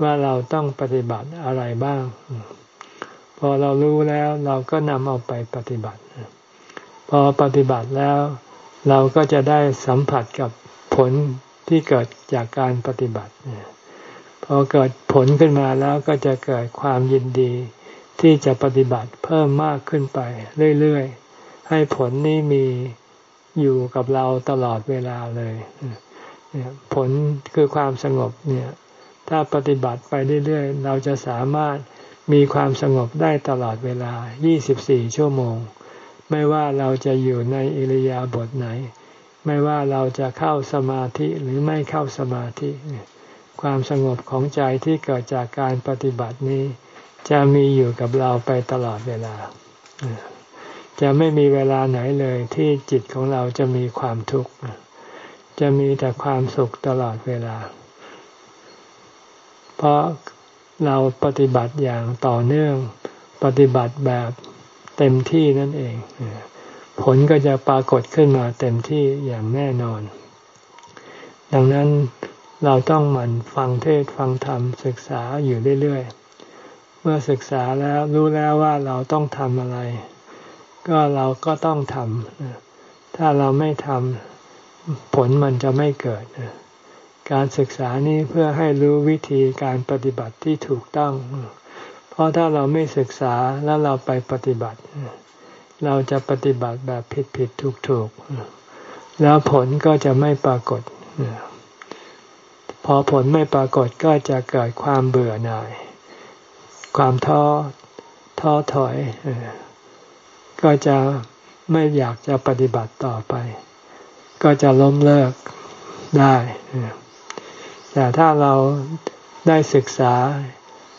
ว่าเราต้องปฏิบัติอะไรบ้าง พอเรารู้แล้วเราก็นำเอาไปปฏิบัติ พอปฏิบัติแล้ว เราก็จะได้สัมผัสกับผลที่เกิดจากการปฏิบัติพอเกิดผลขึ้นมาแล้วก็จะเกิดความยินดี ที่จะปฏิบัติเพิ่มมากขึ้นไปเรื่อยๆ ให้ผลนี้มีอยู่กับเราตลอดเวลาเลยผลคือความสงบเนี่ย ถ้าปฏิบัติไปเรื่อยๆ เราจะสามารถมีความสงบได้ตลอดเวลา 24 ชั่วโมง ไม่ว่าเราจะอยู่ในอิริยาบถไหน ไม่ว่าเราจะเข้าสมาธิหรือไม่เข้าสมาธิ ความสงบของใจที่เกิดจากการปฏิบัตินี้ จะมีอยู่กับเราไปตลอดเวลา จะไม่มีเวลาไหนเลยที่จิตของเราจะมีความทุกข์จะมีแต่ความสุขตลอดเวลา เพราะเราปฏิบัติอย่างต่อเนื่อง ปฏิบัติแบบ เต็มที่นั่นเอง ผลก็จะปรากฏขึ้นมาเต็มที่อย่างแน่นอน ดังนั้นเราต้องหมั่นฟังเทศฟังธรรมศึกษาอยู่เรื่อยๆ เมื่อศึกษาแล้วรู้แล้วว่าเราต้องทำอะไร ก็เราก็ต้องทำถ้าเราไม่ทำผลมันจะไม่เกิด การศึกษานี้เพื่อให้รู้วิธีการปฏิบัติที่ถูกต้อง ราะถ้าเราไม่ศึกษาแล้วเราไปปฏิบัติ เราจะปฏิบัติแบบผิดผิดถูกถูกแล้วผลก็จะไม่ปรากฏ พอผลไม่ปรากฏก็จะเกิดความเบื่อหน่าย ความท้อท้อถอย ก็จะไม่อยากจะปฏิบัติต่อไป ก็จะล้มเลิกได้ แต่ถ้าเราได้ศึกษา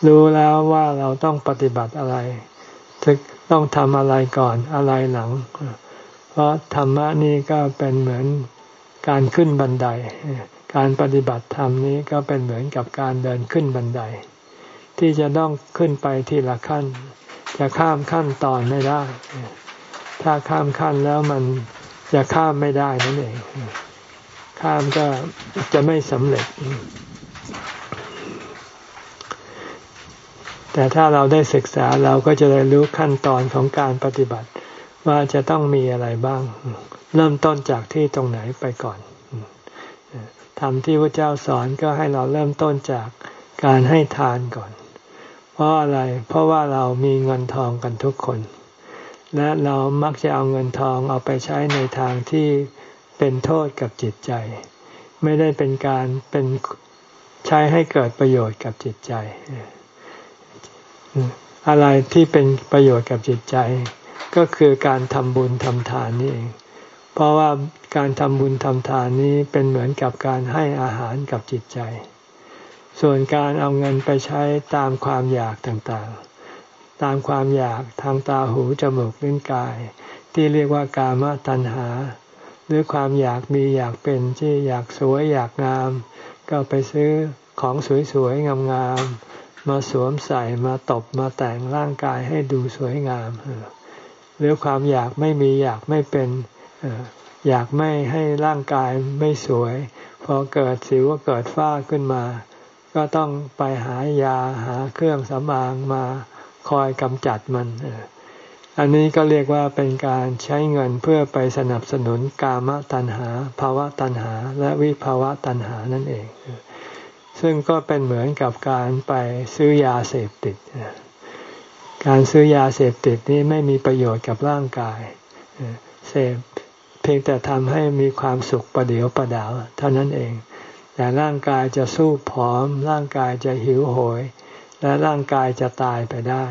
รู้แล้วว่าเราต้องปฏิบัติอะไรต้องทำอะไรก่อนอะไรหลัง เพราะธรรมะนี่ก็เป็นเหมือนการขึ้นบันได การปฏิบัติธรรมนี้ก็เป็นเหมือนกับการเดินขึ้นบันได ที่จะต้องขึ้นไปทีละขั้น จะข้ามขั้นตอนไม่ได้ ถ้าข้ามขั้นแล้วมันจะข้ามไม่ได้นั่นเอง ข้ามก็จะไม่สำเร็จ แต่ถ้าเราได้ศึกษาเราก็จะได้รู้ขั้นตอนของการปฏิบัติ ว่าจะต้องมีอะไรบ้าง เริ่มต้นจากที่ตรงไหนไปก่อนทำที่พระเจ้าสอนก็ให้เราเริ่มต้นจากการให้ทานก่อน เพราะอะไร เพราะว่าเรามีเงินทองกันทุกคน และเรามักจะเอาเงินทองเอาไปใช้ในทางที่เป็นโทษกับจิตใจ ไม่ได้เป็นการเป็นใช้ให้เกิดประโยชน์กับจิตใจ อะไรที่เป็นประโยชน์กับจิตใจ ก็คือการทำบุญทำทานนี่เอง เพราะว่าการทำบุญทำทานนี้เป็นเหมือนกับการให้อาหารกับจิตใจ ส่วนการเอาเงินไปใช้ตามความอยากต่างๆ ตามความอยากทางตาหูจมูกลิ้นกาย ที่เรียกว่ากามตัณหา หรือความอยากมีอยากเป็นที่อยากสวยอยากงาม ก็ไปซื้อของสวยๆงามๆ มาสวมใส่มาตบมาแต่งร่างกายให้ดูสวยงามหรือความอยากไม่มีอยากไม่เป็นอยากไม่ให้ร่างกายไม่สวย พอเกิดสิวเกิดฝ้าขึ้นมา ก็ต้องไปหายาหาเครื่องสำอางมาคอยกำจัดมัน อันนี้ก็เรียกว่าเป็นการใช้เงินเพื่อไปสนับสนุนกามตัณหาภาวะตัณหา และวิภาวะตัณหานั่นเอง ซึ่งก็เป็นเหมือนกับการไปซื้อยาเสพติด การซื้อยาเสพติดนี้ไม่มีประโยชน์กับร่างกาย เสพเพียงแต่ทำให้มีความสุขประเดียวประดาวเท่านั้นเอง แต่ร่างกายจะสู้ผอม ร่างกายจะหิวโหย และร่างกายจะตายไปได้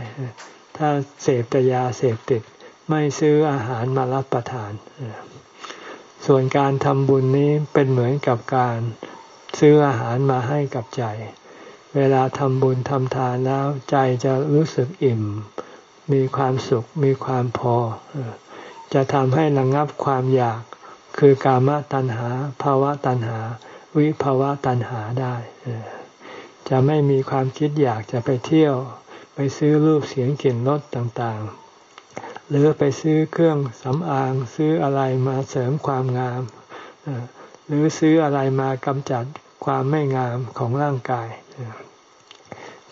ถ้าเสพแต่ยาเสพติดไม่ซื้ออาหารมารับประทาน ส่วนการทำบุญนี้เป็นเหมือนกับการ ซื้ออาหารมาให้กับใจ เวลาทำบุญทำทานแล้วใจจะรู้สึกอิ่ม มีความสุข มีความพอ จะทำให้ระงงับความอยาก คือกามตัณหาภาวะตัณหา วิภาวะตัณหาได้ จะไม่มีความคิดอยากจะไปเที่ยว ไปซื้อรูปเสียงกลิ่นรสต่างๆ หรือไปซื้อเครื่องสำอาง ซื้ออะไรมาเสริมความงาม หรือซื้ออะไรมากำจัดความไม่งามของร่างกาย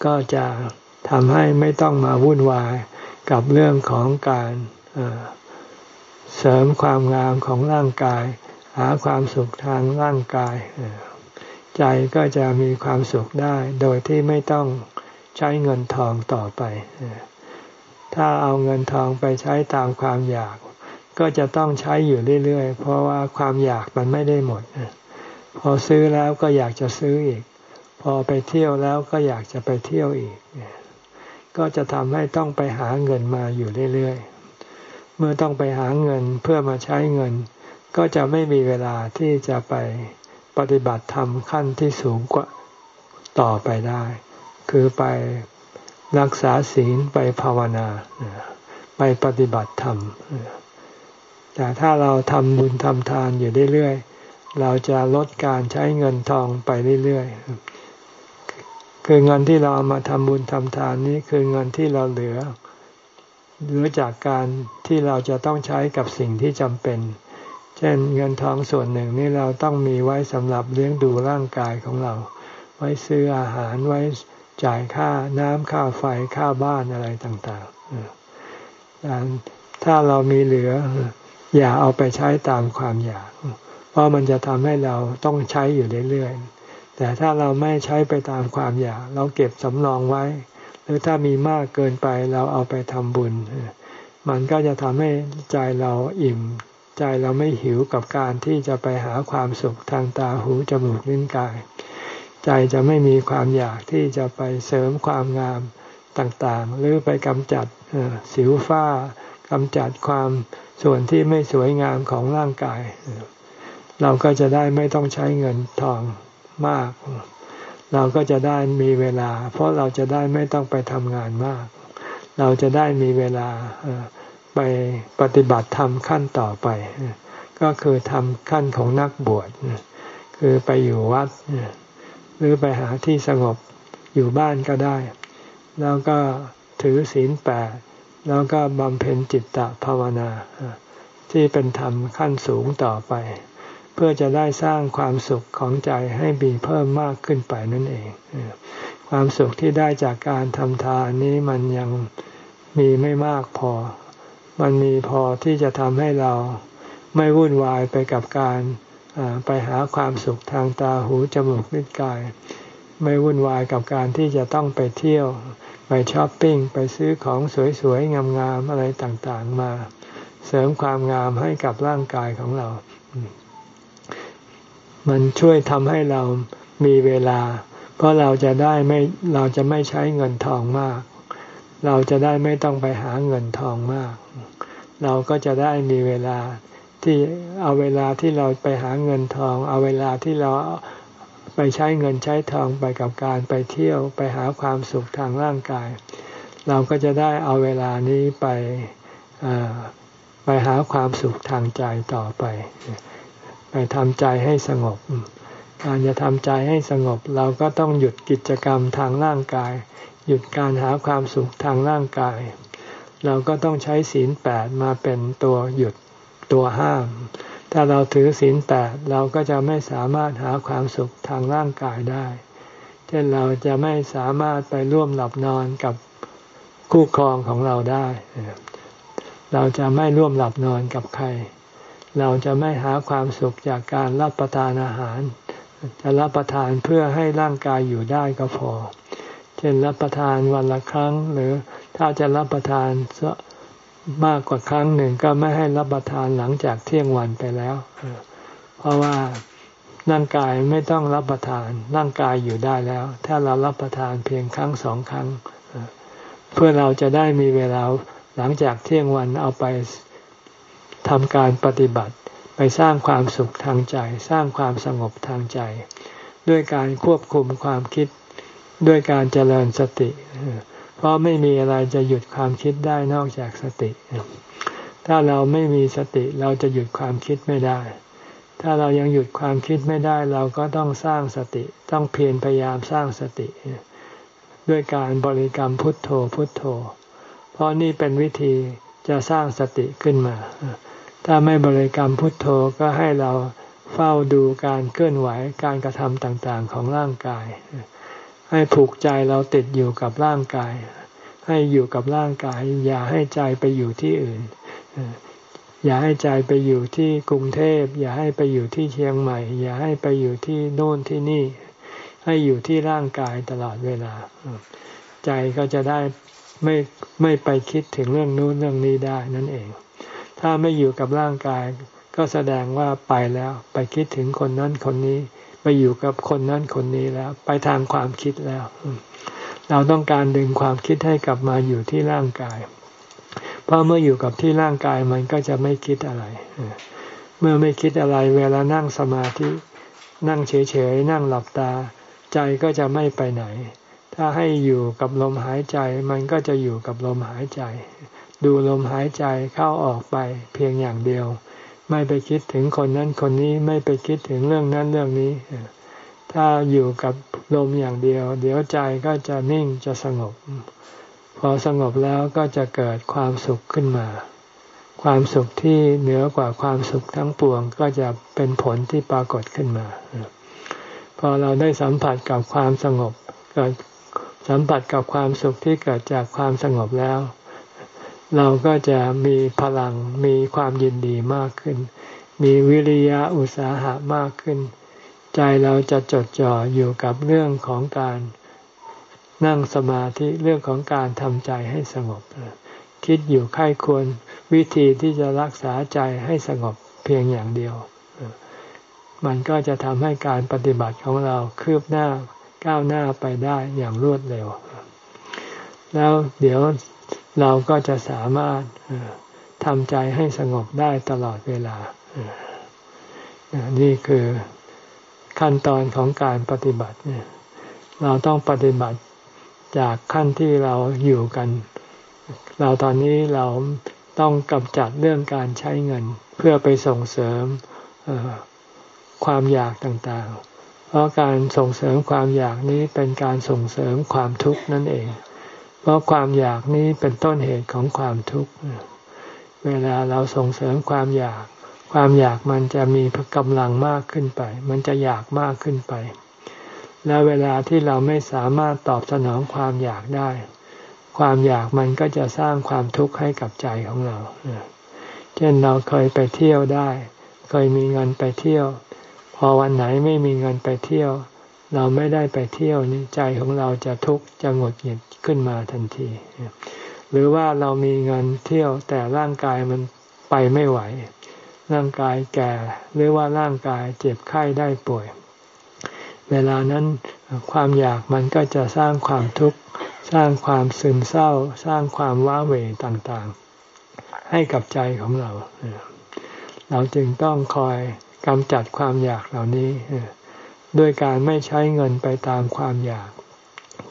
ก็จะทำให้ไม่ต้องมาวุ่นวายกับเรื่องของการเสริมความงามของร่างกาย หาความสุขทางร่างกาย ใจก็จะมีความสุขได้โดยที่ไม่ต้องใช้เงินทองต่อไป ถ้าเอาเงินทองไปใช้ตามความอยาก ก็จะต้องใช้อยู่เรื่อยๆ เพราะว่าความอยากมันไม่ได้หมด พอซื้อแล้วก็อยากจะซื้ออีก พอไปเที่ยวแล้วก็อยากจะไปเที่ยวอีก ก็จะทำให้ต้องไปหาเงินมาอยู่เรื่อยๆ เมื่อต้องไปหาเงินเพื่อมาใช้เงิน ก็จะไม่มีเวลาที่จะไปปฏิบัติธรรมขั้นที่สูงกว่าต่อไปได้ คือไปรักษาศีลไปภาวนา ไปปฏิบัติธรรม แต่ถ้าเราทำบุญทำทานอยู่เรื่อยๆ เราจะลดการใช้เงินทองไปเรื่อยๆ คือเงินที่เราเอามาทำบุญทำทานนี้คือเงินที่เราเหลือ เหลือจากการที่เราจะต้องใช้กับสิ่งที่จำเป็น เช่นเงินทองส่วนหนึ่งนี่เราต้องมีไว้สำหรับเลี้ยงดูร่างกายของเรา ไว้ซื้ออาหารไว้จ่ายค่าน้ำค่าไฟค่าบ้านอะไรต่างๆถ้าเรามีเหลือ อย่าเอาไปใช้ตามความอยาก เพราะมันจะทำให้เราต้องใช้อยู่เรื่อยๆ แต่ถ้าเราไม่ใช้ไปตามความอยาก เราเก็บสำรองไว้ หรือถ้ามีมากเกินไปเราเอาไปทำบุญ มันก็จะทำให้ใจเราอิ่ม ใจเราไม่หิวกับการที่จะไปหาความสุขทางตาหูจมูกลิ้นกาย ใจจะไม่มีความอยากที่จะไปเสริมความงามต่างๆ หรือไปกำจัดสิวฝ้ากำจัดความ ส่วนที่ไม่สวยงามของร่างกาย เราก็จะได้ไม่ต้องใช้เงินทองมาก เราก็จะได้มีเวลา เพราะเราจะได้ไม่ต้องไปทำงานมาก เราจะได้มีเวลาไปปฏิบัติธรรมขั้นต่อไป ก็คือทำขั้นของนักบวชคือไปอยู่วัด หรือไปหาที่สงบอยู่บ้านก็ได้ แล้วก็ถือศีลแปด แล้วก็บำเพ็ญจิตตภาวนา ที่เป็นธรรมขั้นสูงต่อไป เพื่อจะได้สร้างความสุขของใจให้มีเพิ่มมากขึ้นไปนั่นเอง ความสุขที่ได้จากการทำทานนี้มันยังมีไม่มากพอ มันมีพอที่จะทำให้เราไม่วุ่นวายไปกับการไปหาความสุขทางตาหูจมูกลิ้นกาย ไม่วุ่นวายกับการที่จะต้องไปเที่ยว ไปช้อปปิ้งไปซื้อของสวยๆ งามๆ อะไรต่างๆ มา เสริมความงามให้กับร่างกายของเรา มันช่วยทำให้เรามีเวลา เพราะเราจะได้ไม่เราจะไม่ใช้เงินทองมาก เราจะได้ไม่ต้องไปหาเงินทองมาก เราก็จะได้มีเวลาที่เอาเวลาที่เราไปหาเงินทอง เอาเวลาที่เรา ไปใช้เงินใช้ทองไปกับการไปเที่ยวไปหาความสุขทางร่างกาย เราก็จะได้เอาเวลานี้ไปไปหาความสุขทางใจต่อไป ไปทำใจให้สงบ การจะทำใจให้สงบ เราก็ต้องหยุดกิจกรรมทางร่างกาย หยุดการหาความสุขทางร่างกาย เราก็ต้องใช้ศีลแปดมาเป็นตัวหยุดตัวห้าม ถ้าเราถือศีลแปดเราก็จะไม่สามารถหาความสุขทางร่างกายได้ เช่นเราจะไม่สามารถไปร่วมหลับนอนกับคู่ครองของเราได้ เราจะไม่ร่วมหลับนอนกับใคร เราจะไม่หาความสุขจากการรับประทานอาหาร จะรับประทานเพื่อให้ร่างกายอยู่ได้ก็พอ เช่นรับประทานวันละครั้ง หรือถ้าจะรับประทาน มากกว่าครั้งหนึ่งก็ไม่ให้รับประทานหลังจากเที่ยงวันไปแล้ว เพราะว่าร่างกายไม่ต้องรับประทาน ร่างกายอยู่ได้แล้ว ถ้าเรารับประทานเพียงครั้งสองครั้ง เพื่อเราจะได้มีเวลาหลังจากเที่ยงวันเอาไปทำการปฏิบัติ ไปสร้างความสุขทางใจ สร้างความสงบทางใจ ด้วยการควบคุมความคิดด้วยการเจริญสติ เพราะไม่มีอะไรจะหยุดความคิดได้นอกจากสติ ถ้าเราไม่มีสติเราจะหยุดความคิดไม่ได้ ถ้าเรายังหยุดความคิดไม่ได้ เราก็ต้องสร้างสติ ต้องเพียรพยายามสร้างสติ ด้วยการบริกรรมพุทโธพุทโธ เพราะนี่เป็นวิธีจะสร้างสติขึ้นมา ถ้าไม่บริกรรมพุทโธก็ให้เราเฝ้าดูการเคลื่อนไหวการกระทำต่างๆของร่างกาย ให้ผูกใจเราติดอยู่กับร่างกาย ให้อยู่กับร่างกาย อย่าให้ใจไปอยู่ที่อื่น อย่าให้ใจไปอยู่ที่กรุงเทพ อย่าให้ไปอยู่ที่เชียงใหม่ อย่าให้ไปอยู่ที่โน่นที่นี่ ให้อยู่ที่ร่างกายตลอดเวลา ใจก็จะได้ไม่ไม่ไปคิดถึงเรื่องนู้นเรื่องนี้ได้นั่นเอง ถ้าไม่อยู่กับร่างกายก็แสดงว่าไปแล้วไปคิดถึงคนนั้นคนนี้ ไปอยู่กับคนนั้นคนนี้แล้ว ไปทางความคิดแล้ว เราต้องการดึงความคิดให้กลับมาอยู่ที่ร่างกาย เพราะเมื่ออยู่กับที่ร่างกายมันก็จะไม่คิดอะไร เมื่อไม่คิดอะไรเวลานั่งสมาธินั่งเฉยๆนั่งหลับตา ใจก็จะไม่ไปไหน ถ้าให้อยู่กับลมหายใจมันก็จะอยู่กับลมหายใจ ดูลมหายใจเข้าออกไปเพียงอย่างเดียว ไม่ไปคิดถึงคนนั้นคนนี้ไม่ไปคิดถึงเรื่องนั้นเรื่องนี้ ถ้าอยู่กับลมอย่างเดียว เดี๋ยวใจก็จะนิ่งจะสงบ พอสงบแล้วก็จะเกิดความสุขขึ้นมา ความสุขที่เหนือกว่าความสุขทั้งปวงก็จะเป็นผลที่ปรากฏขึ้นมา พอเราได้สัมผัสกับความสงบ เกิดสัมผัสกับความสุขที่เกิดจากความสงบแล้ว เราก็จะมีพลังมีความยินดีมากขึ้น มีวิริยะอุตสาหะมากขึ้น ใจเราจะจดจ่ออยู่กับเรื่องของการนั่งสมาธิเรื่องของการทำใจให้สงบ คิดอยู่ค่ายควรวิธีที่จะรักษาใจให้สงบเพียงอย่างเดียว มันก็จะทำให้การปฏิบัติของเราคืบหน้าก้าวหน้าไปได้อย่างรวดเร็ว แล้วเดี๋ยว เราก็จะสามารถทำใจให้สงบได้ตลอดเวลา นี่คือขั้นตอนของการปฏิบัติเนี่ยเราต้องปฏิบัติจากขั้นที่เราอยู่กัน เราตอนนี้เราต้องกำจัดเรื่องการใช้เงิน เพื่อไปส่งเสริมความอยากต่างๆ เพราะการส่งเสริมความอยากนี้เป็นการส่งเสริมความทุกข์นั่นเอง ราะความอยากนี้เป็นต้นเหตุของความทุกข์ เวลาเราส่งเสริมความอยาก ความอยากมันจะมีกำลังมากขึ้นไป มันจะอยากมากขึ้นไป และเวลาที่เราไม่สามารถตอบสนองความอยากได้ ความอยากมันก็จะสร้างความทุกข์ให้กับใจของเรา เช่นเราเคยไปเที่ยวได้ เคยมีเงินไปเที่ยว พอวันไหนไม่มีเงินไปเที่ยว เราไม่ได้ไปเที่ยวนี่ใจของเราจะทุกข์จะหงุดหงิดขึ้นมาทันที หรือว่าเรามีเงินเที่ยวแต่ร่างกายมันไปไม่ไหว ร่างกายแก่ หรือว่าร่างกายเจ็บไข้ได้ป่วย เวลานั้นความอยากมันก็จะสร้างความทุกข์สร้างความซึมเศร้า สร้างความว้าเหวต่างๆ ให้กับใจของเรา เราจึงต้องคอยกำจัดความอยากเหล่านี้ ด้วยการไม่ใช้เงินไปตามความอยาก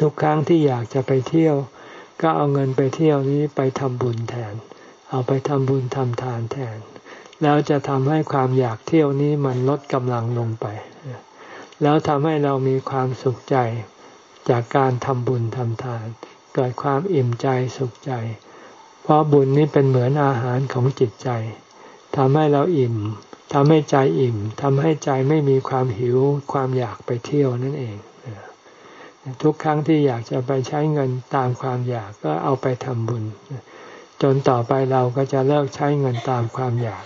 ทุกครั้งที่อยากจะไปเที่ยว ก็เอาเงินไปเที่ยวนี้ไปทำบุญแทน เอาไปทำบุญทำทานแทน แล้วจะทำให้ความอยากเที่ยวนี้มันลดกำลังลงไป แล้วทำให้เรามีความสุขใจจากการทำบุญทำทาน เกิดความอิ่มใจสุขใจ เพราะบุญนี้เป็นเหมือนอาหารของจิตใจทำให้เราอิ่ม ทำให้ใจอิ่มทำให้ใจไม่มีความหิวความอยากไปเที่ยวนั่นเอง ทุกครั้งที่อยากจะไปใช้เงินตามความอยากก็เอาไปทำบุญ จนต่อไปเราก็จะเลิกใช้เงินตามความอยาก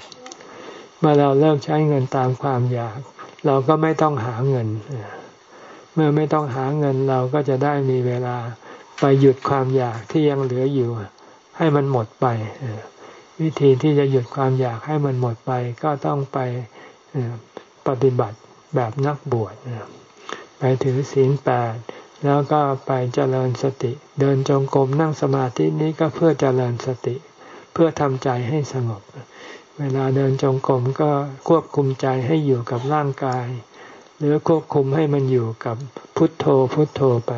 เมื่อเราเลิกใช้เงินตามความอยาก เราก็ไม่ต้องหาเงิน เมื่อไม่ต้องหาเงินเราก็จะได้มีเวลาไปหยุดความอยากที่ยังเหลืออยู่ ให้มันหมดไป วิธีที่จะหยุดความอยากให้มันหมดไป ก็ต้องไปปฏิบัติแบบนักบวชไปถือศีลแปดแล้วก็ไปเจริญสติ เดินจงกรมนั่งสมาธินี้ก็เพื่อเจริญสติ เพื่อทำใจให้สงบ เวลาเดินจงกรมก็ควบคุมใจให้อยู่กับร่างกาย หรือควบคุมให้มันอยู่กับพุทโธพุทโธไป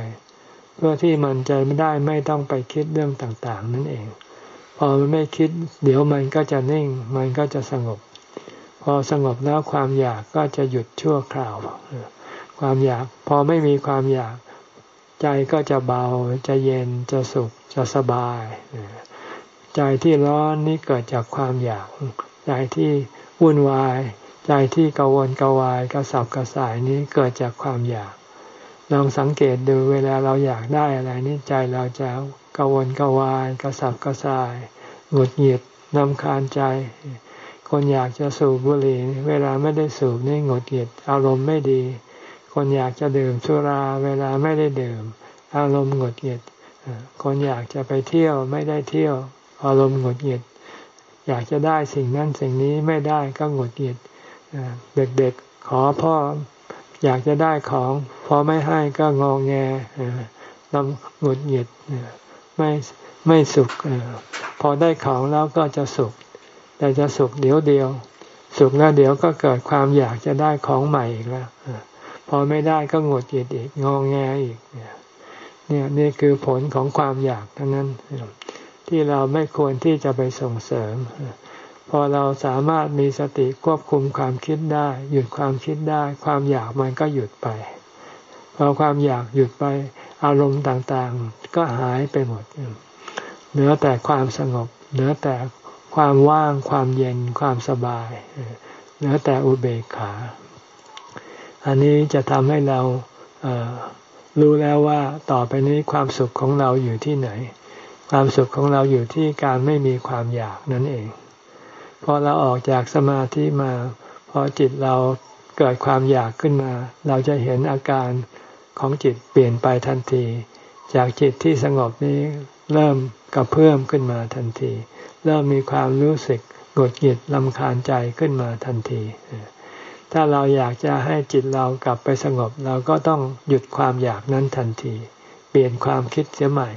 เพื่อที่มันใจไม่ได้ไม่ต้องไปคิดเรื่องต่างๆ นั่นเอง พอมันไม่คิด เดี๋ยวมันก็จะนิ่ง มันก็จะสงบ พอสงบแล้วความอยากก็จะหยุดชั่วคราว ความอยาก พอไม่มีความอยาก ใจก็จะเบา จะเย็น จะสุข จะสบาย ใจที่ร้อนนี่เกิดจากความอยาก ใจที่วุ่นวาย ใจที่กังวลกังวายกระสับกระส่ายนี้เกิดจากความอยาก ลองสังเกตดูเวลาเราอยากได้อะไรนี่ใจเราจะกังวลกวายกระสับกระส่ายหงุดหงิดนำคาญใจ คนอยากจะสูบบุหรี่เวลาไม่ได้สูบนี่หงุดหงิดอารมณ์ไม่ดี คนอยากจะดื่มสุราเวลาไม่ได้ดื่ม อารมณ์หงุดหงิดคนอยากจะไปเที่ยวไม่ได้เที่ยว อารมณ์หงุดหงิด อยากจะได้สิ่งนั้นสิ่งนี้ไม่ได้ก็หงุดหงิดเด็กๆขอพ่อ อยากจะได้ของ พอไม่ให้ก็งองแงลำหงุดหงิดไม่ไม่สุขพอได้ของแล้วก็จะสุข แต่จะสุขเดี๋ยวเดียว สุขแล้วเดี๋ยวก็เกิดความอยากจะได้ของใหม่อีกแล้วพอไม่ได้ก็หงุดหงิดอีกงองแงอีกเนี่ยนี่คือผลของความอยากทั้งนั้นที่เราไม่ควรที่จะไปส่งเสริม พอเราสามารถมีสติควบคุมความคิดได้ หยุดความคิดได้ ความอยากมันก็หยุดไป พอความอยากหยุดไปอารมณ์ต่างๆ ก็หายไปหมด เหลือแต่ความสงบ เหลือแต่ความว่าง ความเย็น ความสบาย เหลือแต่อุเบกขา อันนี้จะทำให้เรารู้แล้วว่าต่อไปนี้ความสุขของเราอยู่ที่ไหน ความสุขของเราอยู่ที่การไม่มีความอยากนั่นเอง พอเราออกจากสมาธิมา พอจิตเราเกิดความอยากขึ้นมา เราจะเห็นอาการของจิตเปลี่ยนไปทันที จากจิตที่สงบนี้เริ่มกระเพื่อมขึ้นมาทันที เริ่มมีความรู้สึกกดหยิดลำคาญใจขึ้นมาทันที ถ้าเราอยากจะให้จิตเรากลับไปสงบ เราก็ต้องหยุดความอยากนั้นทันที เปลี่ยนความคิดเสียใหม่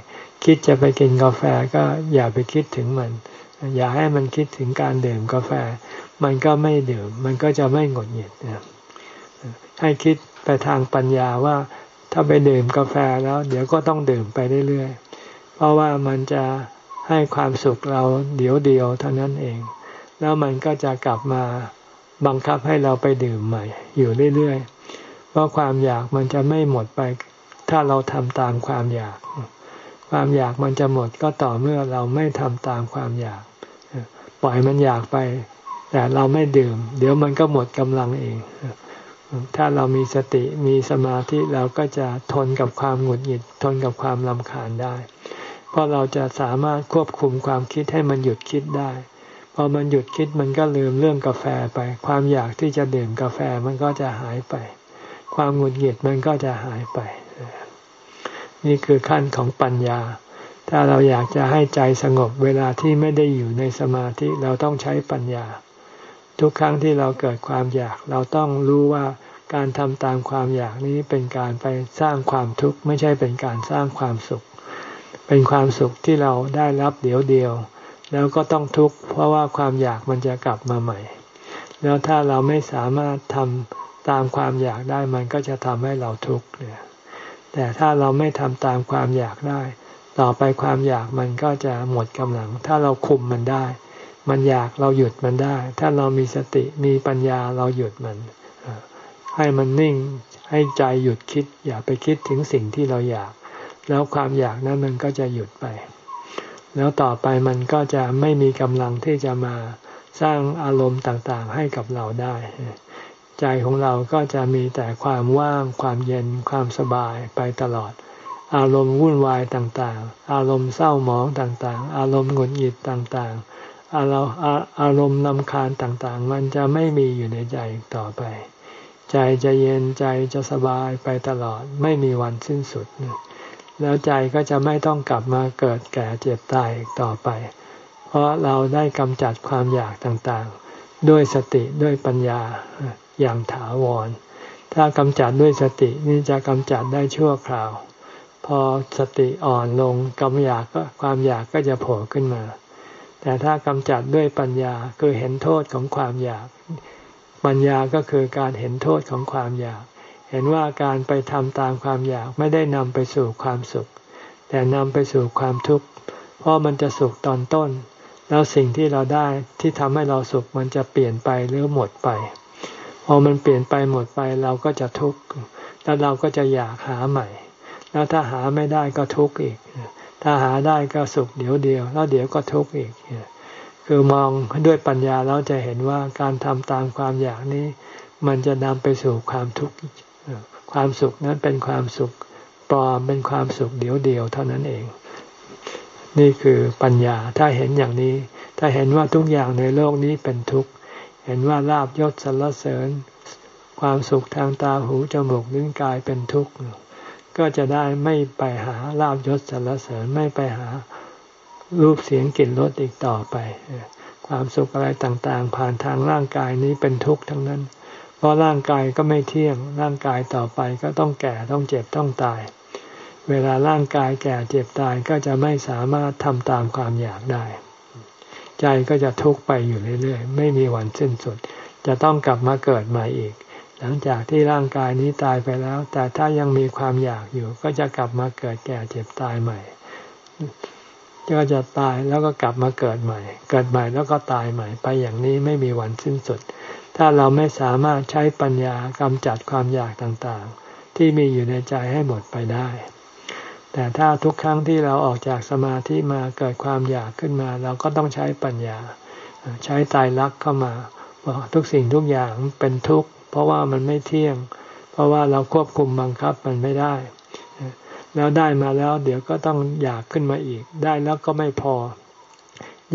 คิดจะไปกินกาแฟก็อย่าไปคิดถึงมัน อย่าให้มันคิดถึงการดื่มกาแฟ มันก็ไม่ดื่ม มันก็จะไม่หงดหงิดให้คิดไปทางปัญญาว่าถ้าไปดื่มกาแฟแล้ว เดี๋ยวก็ต้องดื่มไปเรื่อยๆ เพราะว่ามันจะให้ความสุขเราเดี๋ยวเดียวเท่านั้นเอง แล้วมันก็จะกลับมาบังคับให้เราไปดื่มใหม่ อยู่เรื่อยๆ เพราะความอยากมันจะไม่หมดไป ถ้าเราทำตามความอยาก ความอยากมันจะหมดก็ต่อเมื่อเราไม่ทำตามความอยาก ปล่อยมันอยากไป แต่เราไม่ดื่ม เดี๋ยวมันก็หมดกำลังเอง ถ้าเรามีสติมีสมาธิเราก็จะทนกับความหงุดหงิดทนกับความลำคาญได้ เพราะเราจะสามารถควบคุมความคิดให้มันหยุดคิดได้พอมันหยุดคิดมันก็ลืมเรื่องกาแฟไป ความอยากที่จะดื่มกาแฟมันก็จะหายไป ความหงุดหงิดมันก็จะหายไป นี่คือขั้นของปัญญา ถ้าเราอยากจะให้ใจสงบเวลาที่ไม่ได้อยู่ในสมาธิเราต้องใช้ปัญญา ทุกครั้งที่เราเกิดความอยาก เราต้องรู้ว่าการทำตามความอยากนี้เป็นการไปสร้างความทุกข์ไม่ใช่เป็นการสร้างความสุข เป็นความสุขที่เราได้รับเดี๋ยวเดียว แล้วก็ต้องทุกข์เพราะว่าความอยากมันจะกลับมาใหม่ แล้วถ้าเราไม่สามารถทำตามความอยากได้มันก็จะทำให้เราทุกข์เนี่ยแต่ถ้าเราไม่ทำตามความอยากได้ ต่อไปความอยากมันก็จะหมดกำลัง ถ้าเราคุมมันได้ มันอยากเราหยุดมันได้ ถ้าเรามีสติมีปัญญาเราหยุดมัน ให้มันนิ่งให้ใจหยุดคิด อย่าไปคิดถึงสิ่งที่เราอยาก แล้วความอยากนั้นมันก็จะหยุดไป แล้วต่อไปมันก็จะไม่มีกำลังที่จะมาสร้างอารมณ์ต่างๆ ให้กับเราได้ ใจของเราก็จะมีแต่ความว่างความเย็นความสบายไปตลอด อารมณ์วุ่นวายต่างๆ อารมณ์เศร้าหมองต่างๆ อารมณ์หงุดหงิดต่างๆ อารอารมณ์นำคาญต่างๆ มันจะไม่มีอยู่ในใจต่อไป ใจจะเย็นใจจะสบายไปตลอดไม่มีวันสิ้นสุด แล้วใจก็จะไม่ต้องกลับมาเกิดแก่เจ็บตายอีกต่อไป เพราะเราได้กำจัดความอยากต่างๆ ด้วยสติด้วยปัญญาอย่างถาวร ถ้ากำจัดด้วยสตินี่จะกำจัดได้ชั่วคราว พอสติอ่อนลงกำอยากก็ความอยากก็จะโผล่ขึ้นมา แต่ถ้ากำจัดด้วยปัญญาคือเห็นโทษของความอยาก ปัญญาก็คือการเห็นโทษของความอยาก เห็นว่าการไปทำตามความอยากไม่ได้นำไปสู่ความสุข แต่นำไปสู่ความทุกข์เพราะมันจะสุขตอนต้น แล้วสิ่งที่เราได้ที่ทำให้เราสุขมันจะเปลี่ยนไปหรือหมดไป พอมันเปลี่ยนไปหมดไปเราก็จะทุกข์แล้วเราก็จะอยากหาใหม่ แล้วถ้าหาไม่ได้ก็ทุกข์อีก ถ้าหาได้ก็สุขเดี๋ยวเดียว แล้วเดี๋ยวก็ทุกข์อีก คือมองด้วยปัญญาแล้วจะเห็นว่าการทำตามความอยากนี้ มันจะนำไปสู่ความทุกข์ ความสุขนั้นเป็นความสุขปลอมเป็นความสุขเดียวเดียวเท่านั้นเอง นี่คือปัญญาถ้าเห็นอย่างนี้ ถ้าเห็นว่าทุกอย่างในโลกนี้เป็นทุกข์ เห็นว่าลาบยศสรรเสริญ ความสุขทางตาหูจมูกลิ้นกายเป็นทุกข์ ก็จะได้ไม่ไปหาลาบยศสรรเสริญไม่ไปหารูปเสียงกลิ่นรสอีกต่อไป ความสุขอะไรต่างๆ ผ่านทางร่างกายนี้เป็นทุกข์ทั้งนั้น เพราะร่างกายก็ไม่เที่ยง ร่างกายต่อไปก็ต้องแก่ต้องเจ็บต้องตาย เวลาร่างกายแก่เจ็บตายก็จะไม่สามารถทำตามความอยากได้ ใจก็จะทุกข์ไปอยู่เรื่อยๆ ไม่มีวันสิ้นสุด จะต้องกลับมาเกิดใหม่อีก หลังจากที่ร่างกายนี้ตายไปแล้ว แต่ถ้ายังมีความอยากอยู่ ก็จะกลับมาเกิดแก่เจ็บตายใหม่ ก็จะตายแล้วก็กลับมาเกิดใหม่ เกิดใหม่แล้วก็ตายใหม่ ไปอย่างนี้ไม่มีวันสิ้นสุด ถ้าเราไม่สามารถใช้ปัญญากำจัดความอยากต่างๆ ที่มีอยู่ในใจให้หมดไปได้ แต่ถ้าทุกครั้งที่เราออกจากสมาธิมาเกิดความอยากขึ้นมา เราก็ต้องใช้ปัญญา ใช้ตายรักเข้ามาบอกทุกสิ่งทุกอย่างเป็นทุกข์ เพราะว่ามันไม่เที่ยง เพราะว่าเราควบคุมบังคับมันไม่ได้ แล้วได้มาแล้ว เดี๋ยวก็ต้องอยากขึ้นมาอีก ได้แล้วก็ไม่พอ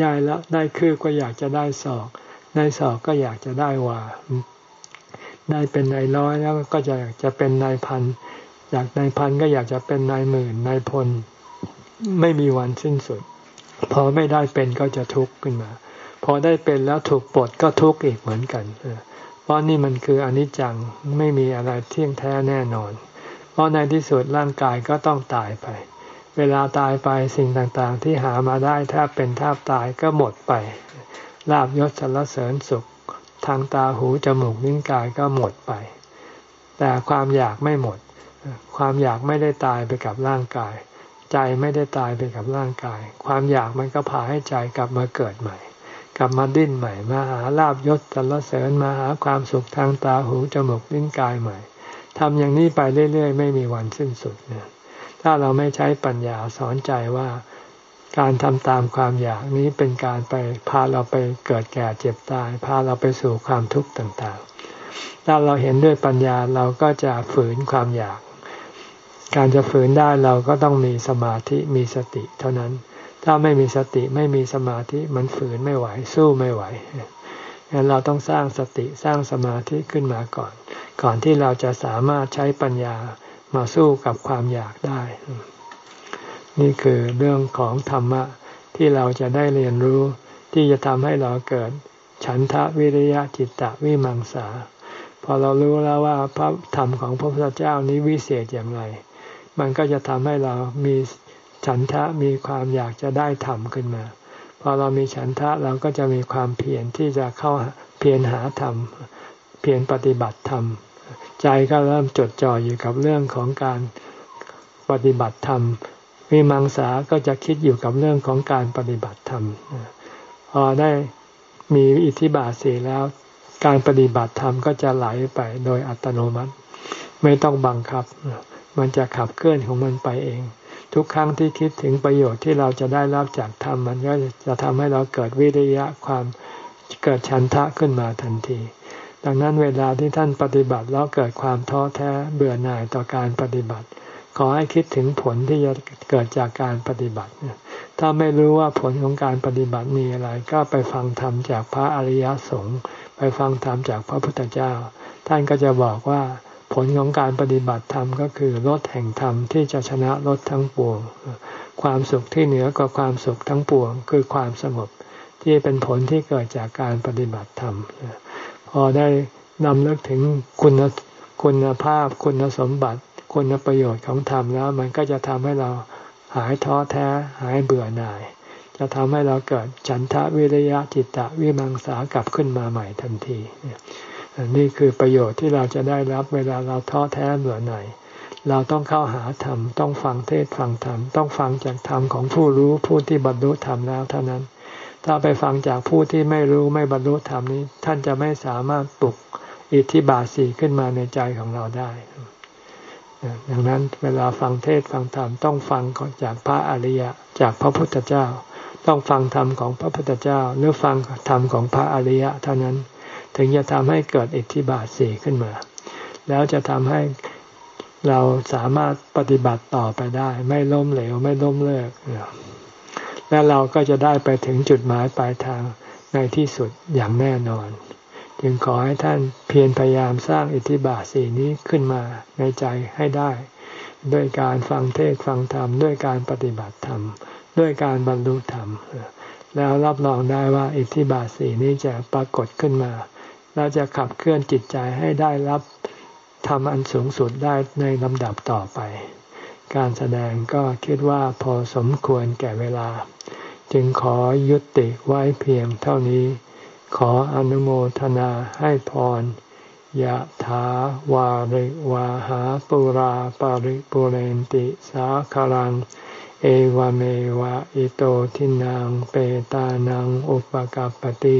ยายแล้วได้คือก็อยากจะได้สอก ได้สอกก็อยากจะได้ว่าได้เป็นนายร้อยแล้วก็จะจะเป็นนายพันอยากนายพันก็อยากจะเป็นนายหมื่นนายพล ไม่มีวันสิ้นสุด พอไม่ได้เป็นก็จะทุกข์ขึ้นมา พอได้เป็นแล้วถูกปลดก็ทุกข์อีกเหมือนกัน เพราะนี่มันคืออนิจจังไม่มีอะไรเที่ยงแท้แน่นอน เพราะในที่สุดร่างกายก็ต้องตายไป เวลาตายไปสิ่งต่างๆ ที่หามาได้ถ้าเป็นท่าตายก็หมดไปลาบยศสรรเสริญสุข ทางตาหูจมูกนิ้วกายก็หมดไป แต่ความอยากไม่หมด ความอยากไม่ได้ตายไปกับร่างกาย ใจไม่ได้ตายไปกับร่างกาย ความอยากมันก็พาให้ใจกลับมาเกิดใหม่ กลับมาดิ้นใหม่ มาหาลาบยศสรรเสริญมาหาความสุขทางตาหูจมูกนิ้วกายใหม่ทำอย่างนี้ไปเรื่อยๆ ไม่มีวันสิ้นสุดเนี่ยถ้าเราไม่ใช้ปัญญาสอนใจว่าการทำตามความอยากนี้เป็นการไปพาเราไปเกิดแก่เจ็บตาย พาเราไปสู่ความทุกข์ต่างๆ ถ้าเราเห็นด้วยปัญญาเราก็จะฝืนความอยาก การจะฝืนได้เราก็ต้องมีสมาธิมีสติเท่านั้น ถ้าไม่มีสติไม่มีสมาธิมันฝืนไม่ไหว สู้ไม่ไหวงั้นเราต้องสร้างสติสร้างสมาธิขึ้นมาก่อน ก่อนที่เราจะสามารถใช้ปัญญามาสู้กับความอยากได้ นี่คือเรื่องของธรรมะที่เราจะได้เรียนรู้ ที่จะทำให้เราเกิดฉันทะวิริยะจิตตะวิมังสา พอเรารู้แล้วว่าพระธรรมของพระพุทธเจ้านี้วิเศษอย่างไร มันก็จะทำให้เรามี ฉันทะมีความอยากจะได้ธรรมขึ้นมา พอเรามีฉันทะเราก็จะมีความเพียรที่จะเข้าเพียรหาธรรม เพียรปฏิบัติธรรม ใจก็เริ่มจดจ่ออยู่กับเรื่องของการปฏิบัติธรรมวิมังสาก็จะคิดอยู่กับเรื่องของการปฏิบัติธรรม พอได้มีอิทธิบาทสีแล้ว การปฏิบัติธรรมก็จะไหลไปโดยอัตโนมัติ ไม่ต้องบังคับ มันจะขับเคลื่อนของมันไปเอง ทุกครั้งที่คิดถึงประโยชน์ที่เราจะได้รับจากธรรมมันก็จะทำให้เราเกิดวิริยะความเกิดฉันทะขึ้นมาทันที ดังนั้นเวลาที่ท่านปฏิบัติแล้วเกิดความท้อแท้เบื่อหน่ายต่อการปฏิบัติ ขอให้คิดถึงผลที่จะเกิดจากการปฏิบัติ ถ้าไม่รู้ว่าผลของการปฏิบัติมีอะไร ก็ไปฟังธรรมจากพระอริยสงฆ์ไปฟังธรรมจากพระพุทธเจ้า ท่านก็จะบอกว่า ผลของการปฏิบัติธรรมก็คือลดแห่งธรรมที่จะชนะลดทั้งปวง ความสุขที่เหนือกว่าความสุขทั้งปวง คือความสงบที่เป็นผลที่เกิดจากการปฏิบัติธรรม พอได้นำเลิกถึงคุณคุณภาพ คุณสมบัติ คุณประโยชน์ของธรรมแล้ว มันก็จะทำให้เราหายท้อแท้ หายเบื่อหน่าย จะทำให้เราเกิดฉันทะวิริยะจิตตะวิมังสากลับขึ้นมาใหม่ทันที นี่คือประโยชน์ที่เราจะได้รับเวลาเราท้อแท้เบื่อหน่ายเราต้องเข้าหาธรรม ต้องฟังเทศฟังธรรม ต้องฟังจากธรรมของผู้รู้ผู้ที่บรรลุธรรมแล้วเท่านั้น ถ้าไปฟังจากผู้ที่ไม่รู้ไม่บรรลุธรรมนี้ ท่านจะไม่สามารถปลุกอิทธิบาสีขึ้นมาในใจของเราได้ ดังนั้นเวลาฟังเทศฟังธรรมต้องฟังก่อนจากพระอริยะจากพระพุทธเจ้า ต้องฟังธรรมของพระพุทธเจ้า หรือฟังธรรมของพระอริยะเท่านั้น ถึงจะทำให้เกิดอิทธิบาทสี่ขึ้นมา แล้วจะทำให้เราสามารถปฏิบัติต่อไปได้ ไม่ล้มเหลวไม่ล้มเลิก และเราก็จะได้ไปถึงจุดหมายปลายทางในที่สุดอย่างแน่นอน จึงขอให้ท่านเพียรพยายามสร้างอิทธิบาทสีนี้ขึ้นมาในใจให้ได้ ด้วยการฟังเทศฟังธรรม ด้วยการปฏิบัติธรรม ด้วยการบรรลุธรรม แล้วรับรองได้ว่าอิทธิบาทสีนี้จะปรากฏขึ้นมา แล้วจะขับเคลื่อนจิตใจให้ได้รับทำอันสูงสุดได้ในลำดับต่อไป การแสดงก็คิดว่าพอสมควรแก่เวลา จึงขอยุติไว้เพียงเท่านี้ ขออนุโมทนาให้พรยะถาวาริวาหาปุราปาริปุเรนติสาคารัง เอวเมวะอิโตทินังเปตานังอุปกัปติ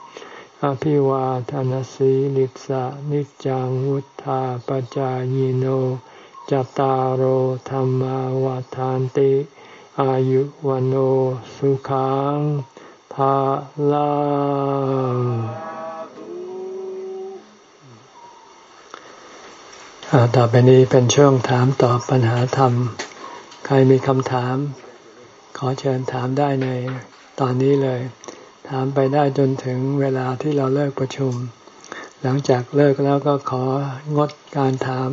อภิวาทานสีลิสะนิจังวุธาปจายโนจตารโหธรรมวาทานติ อายุวันโอสุขังภาลังต่อไปนี้เป็นช่วงถามตอบปัญหาธรรม ใครมีคำถาม ขอเชิญถามได้ในตอนนี้เลย ถามไปได้จนถึงเวลาที่เราเลิกประชุม หลังจากเลิกแล้วก็ของดการถาม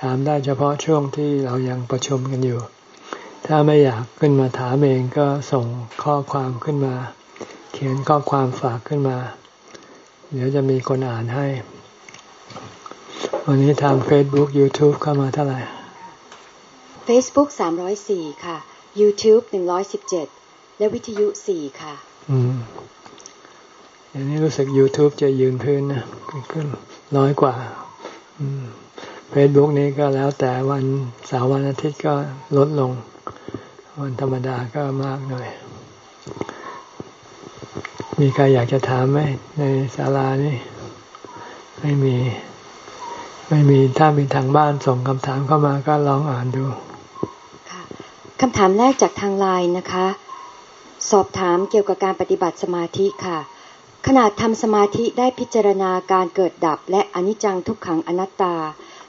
ถามได้เฉพาะช่วงที่เรายังประชุมกันอยู่ ถ้าไม่อยากขึ้นมาถามเองก็ส่งข้อความขึ้นมา เขียนข้อความฝากขึ้นมา เดี๋ยวจะมีคนอ่านให้ วันนี้ทาง Facebook YouTube เข้ามาเท่าไหร่ Facebook 304 ค่ะ YouTube 117 และวิทยุ 4 ค่ะ อย่างนี้รู้สึก YouTube จะยืนพื้นนะขึ้นน้อยกว่าอืม Facebook นี้ก็แล้วแต่วันเสาร์วันอาทิตย์ก็ลดลง วันธรรมดาก็มากหน่อย มีใครอยากจะถามไหมในศาลานี้ไม่มี ไม่มีถ้ามีทางบ้านส่งคำถามเข้ามาก็ลองอ่านดูคำถามแรกจากทางไลน์นะคะ สอบถามเกี่ยวกับการปฏิบัติสมาธิค่ะขนาดทำสมาธิได้พิจารณาการเกิดดับ และอนิจจังทุกขังอนัตตา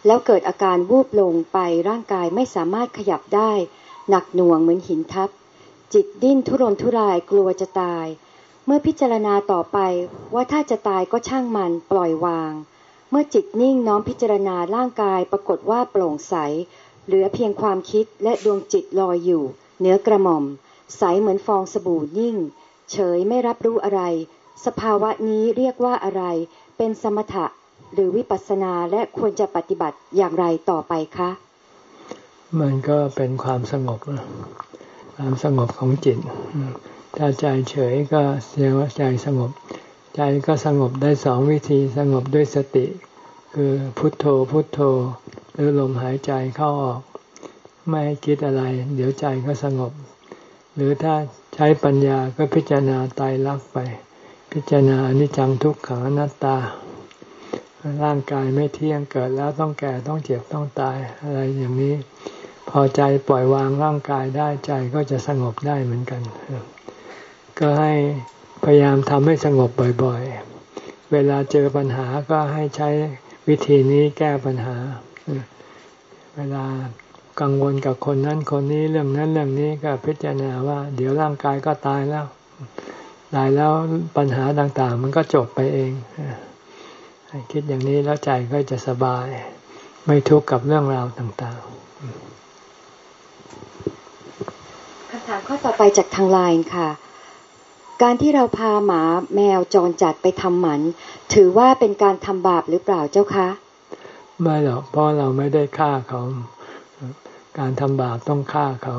แล้วเกิดอาการวูบลงไปร่างกายไม่สามารถขยับได้ หนักหน่วงเหมือนหินทับ จิตดิ้นทุรนทุรายกลัวจะตาย เมื่อพิจารณาต่อไปว่าถ้าจะตายก็ช่างมันปล่อยวาง เมื่อจิตนิ่งน้อมพิจารณาร่างกายปรากฏว่าโปร่งใส เหลือเพียงความคิดและดวงจิตลอยอยู่เนื้อกระหม่อม ใสเหมือนฟองสบู่นิ่ง เฉยไม่รับรู้อะไร สภาวะนี้เรียกว่าอะไร เป็นสมถะหรือวิปัสสนาและควรจะปฏิบัติอย่างไรต่อไปคะ มันก็เป็นความสงบความสงบของจิต ถ้าใจเฉยก็เสียว่าใจสงบ ใจก็สงบได้สองวิธีสงบด้วยสติ คือพุทโธพุทโธ หรือลมหายใจเข้าออก ไม่คิดอะไร เดี๋ยวใจก็สงบ หรือถ้าใช้ปัญญาก็พิจารณาตายรักไป พิจารณาอนิจจังทุกขังอนัตตา ร่างกายไม่เที่ยงเกิดแล้วต้องแก่ต้องเจ็บต้องตายอะไรอย่างนี้ พอใจปล่อยวางร่างกายได้ใจก็จะสงบได้เหมือนกัน ก็ให้พยายามทำให้สงบบ่อยๆ เวลาเจอปัญหาก็ให้ใช้วิธีนี้แก้ปัญหา เวลา กังวลกับคนนั้นคนนี้เรื่องนั้นเรื่องนี้ก็พิจารณาว่า เดี๋ยวร่างกายก็ตายแล้ว ตายแล้วปัญหาต่างๆ มันก็จบไปเองคิดอย่างนี้แล้วใจก็จะสบาย ไม่ทุกข์กับเรื่องราวต่างๆคำถามข้อต่อไปจากทางไลน์ค่ะ การที่เราพาหมาแมวจรจัดไปทำหมัน ถือว่าเป็นการทำบาปหรือเปล่าเจ้าคะ ไม่หรอกเพราะเราไม่ได้ฆ่าเขา การทำบาปต้องฆ่าเขา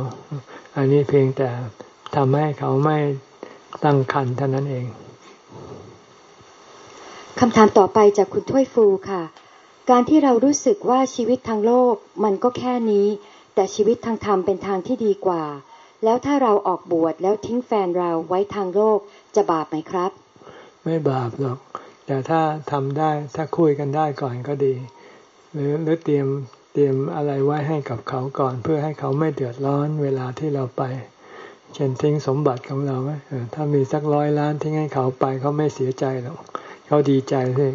อันนี้เพียงแต่ทำให้เขาไม่ตั้งคันเท่านั้นเองคำถามต่อไปจากคุณถ้วยฟูค่ะ การที่เรารู้สึกว่าชีวิตทางโลกมันก็แค่นี้ แต่ชีวิตทางธรรมเป็นทางที่ดีกว่า แล้วถ้าเราออกบวชแล้วทิ้งแฟนเราไว้ทางโลกจะบาปไหมครับ ไม่บาปหรอก แต่ถ้าทำได้ถ้าคุยกันได้ก่อนก็ดี หรือหรือเตรียม เตรียมอะไรไว้ให้กับเขาก่อน เพื่อให้เขาไม่เดือดร้อนเวลาที่เราไป เช่นทิ้งสมบัติของเราไหมถ้ามีสักร้อยล้านทิ้งให้เขาไปเขาไม่เสียใจหรอกเขาดีใจเลย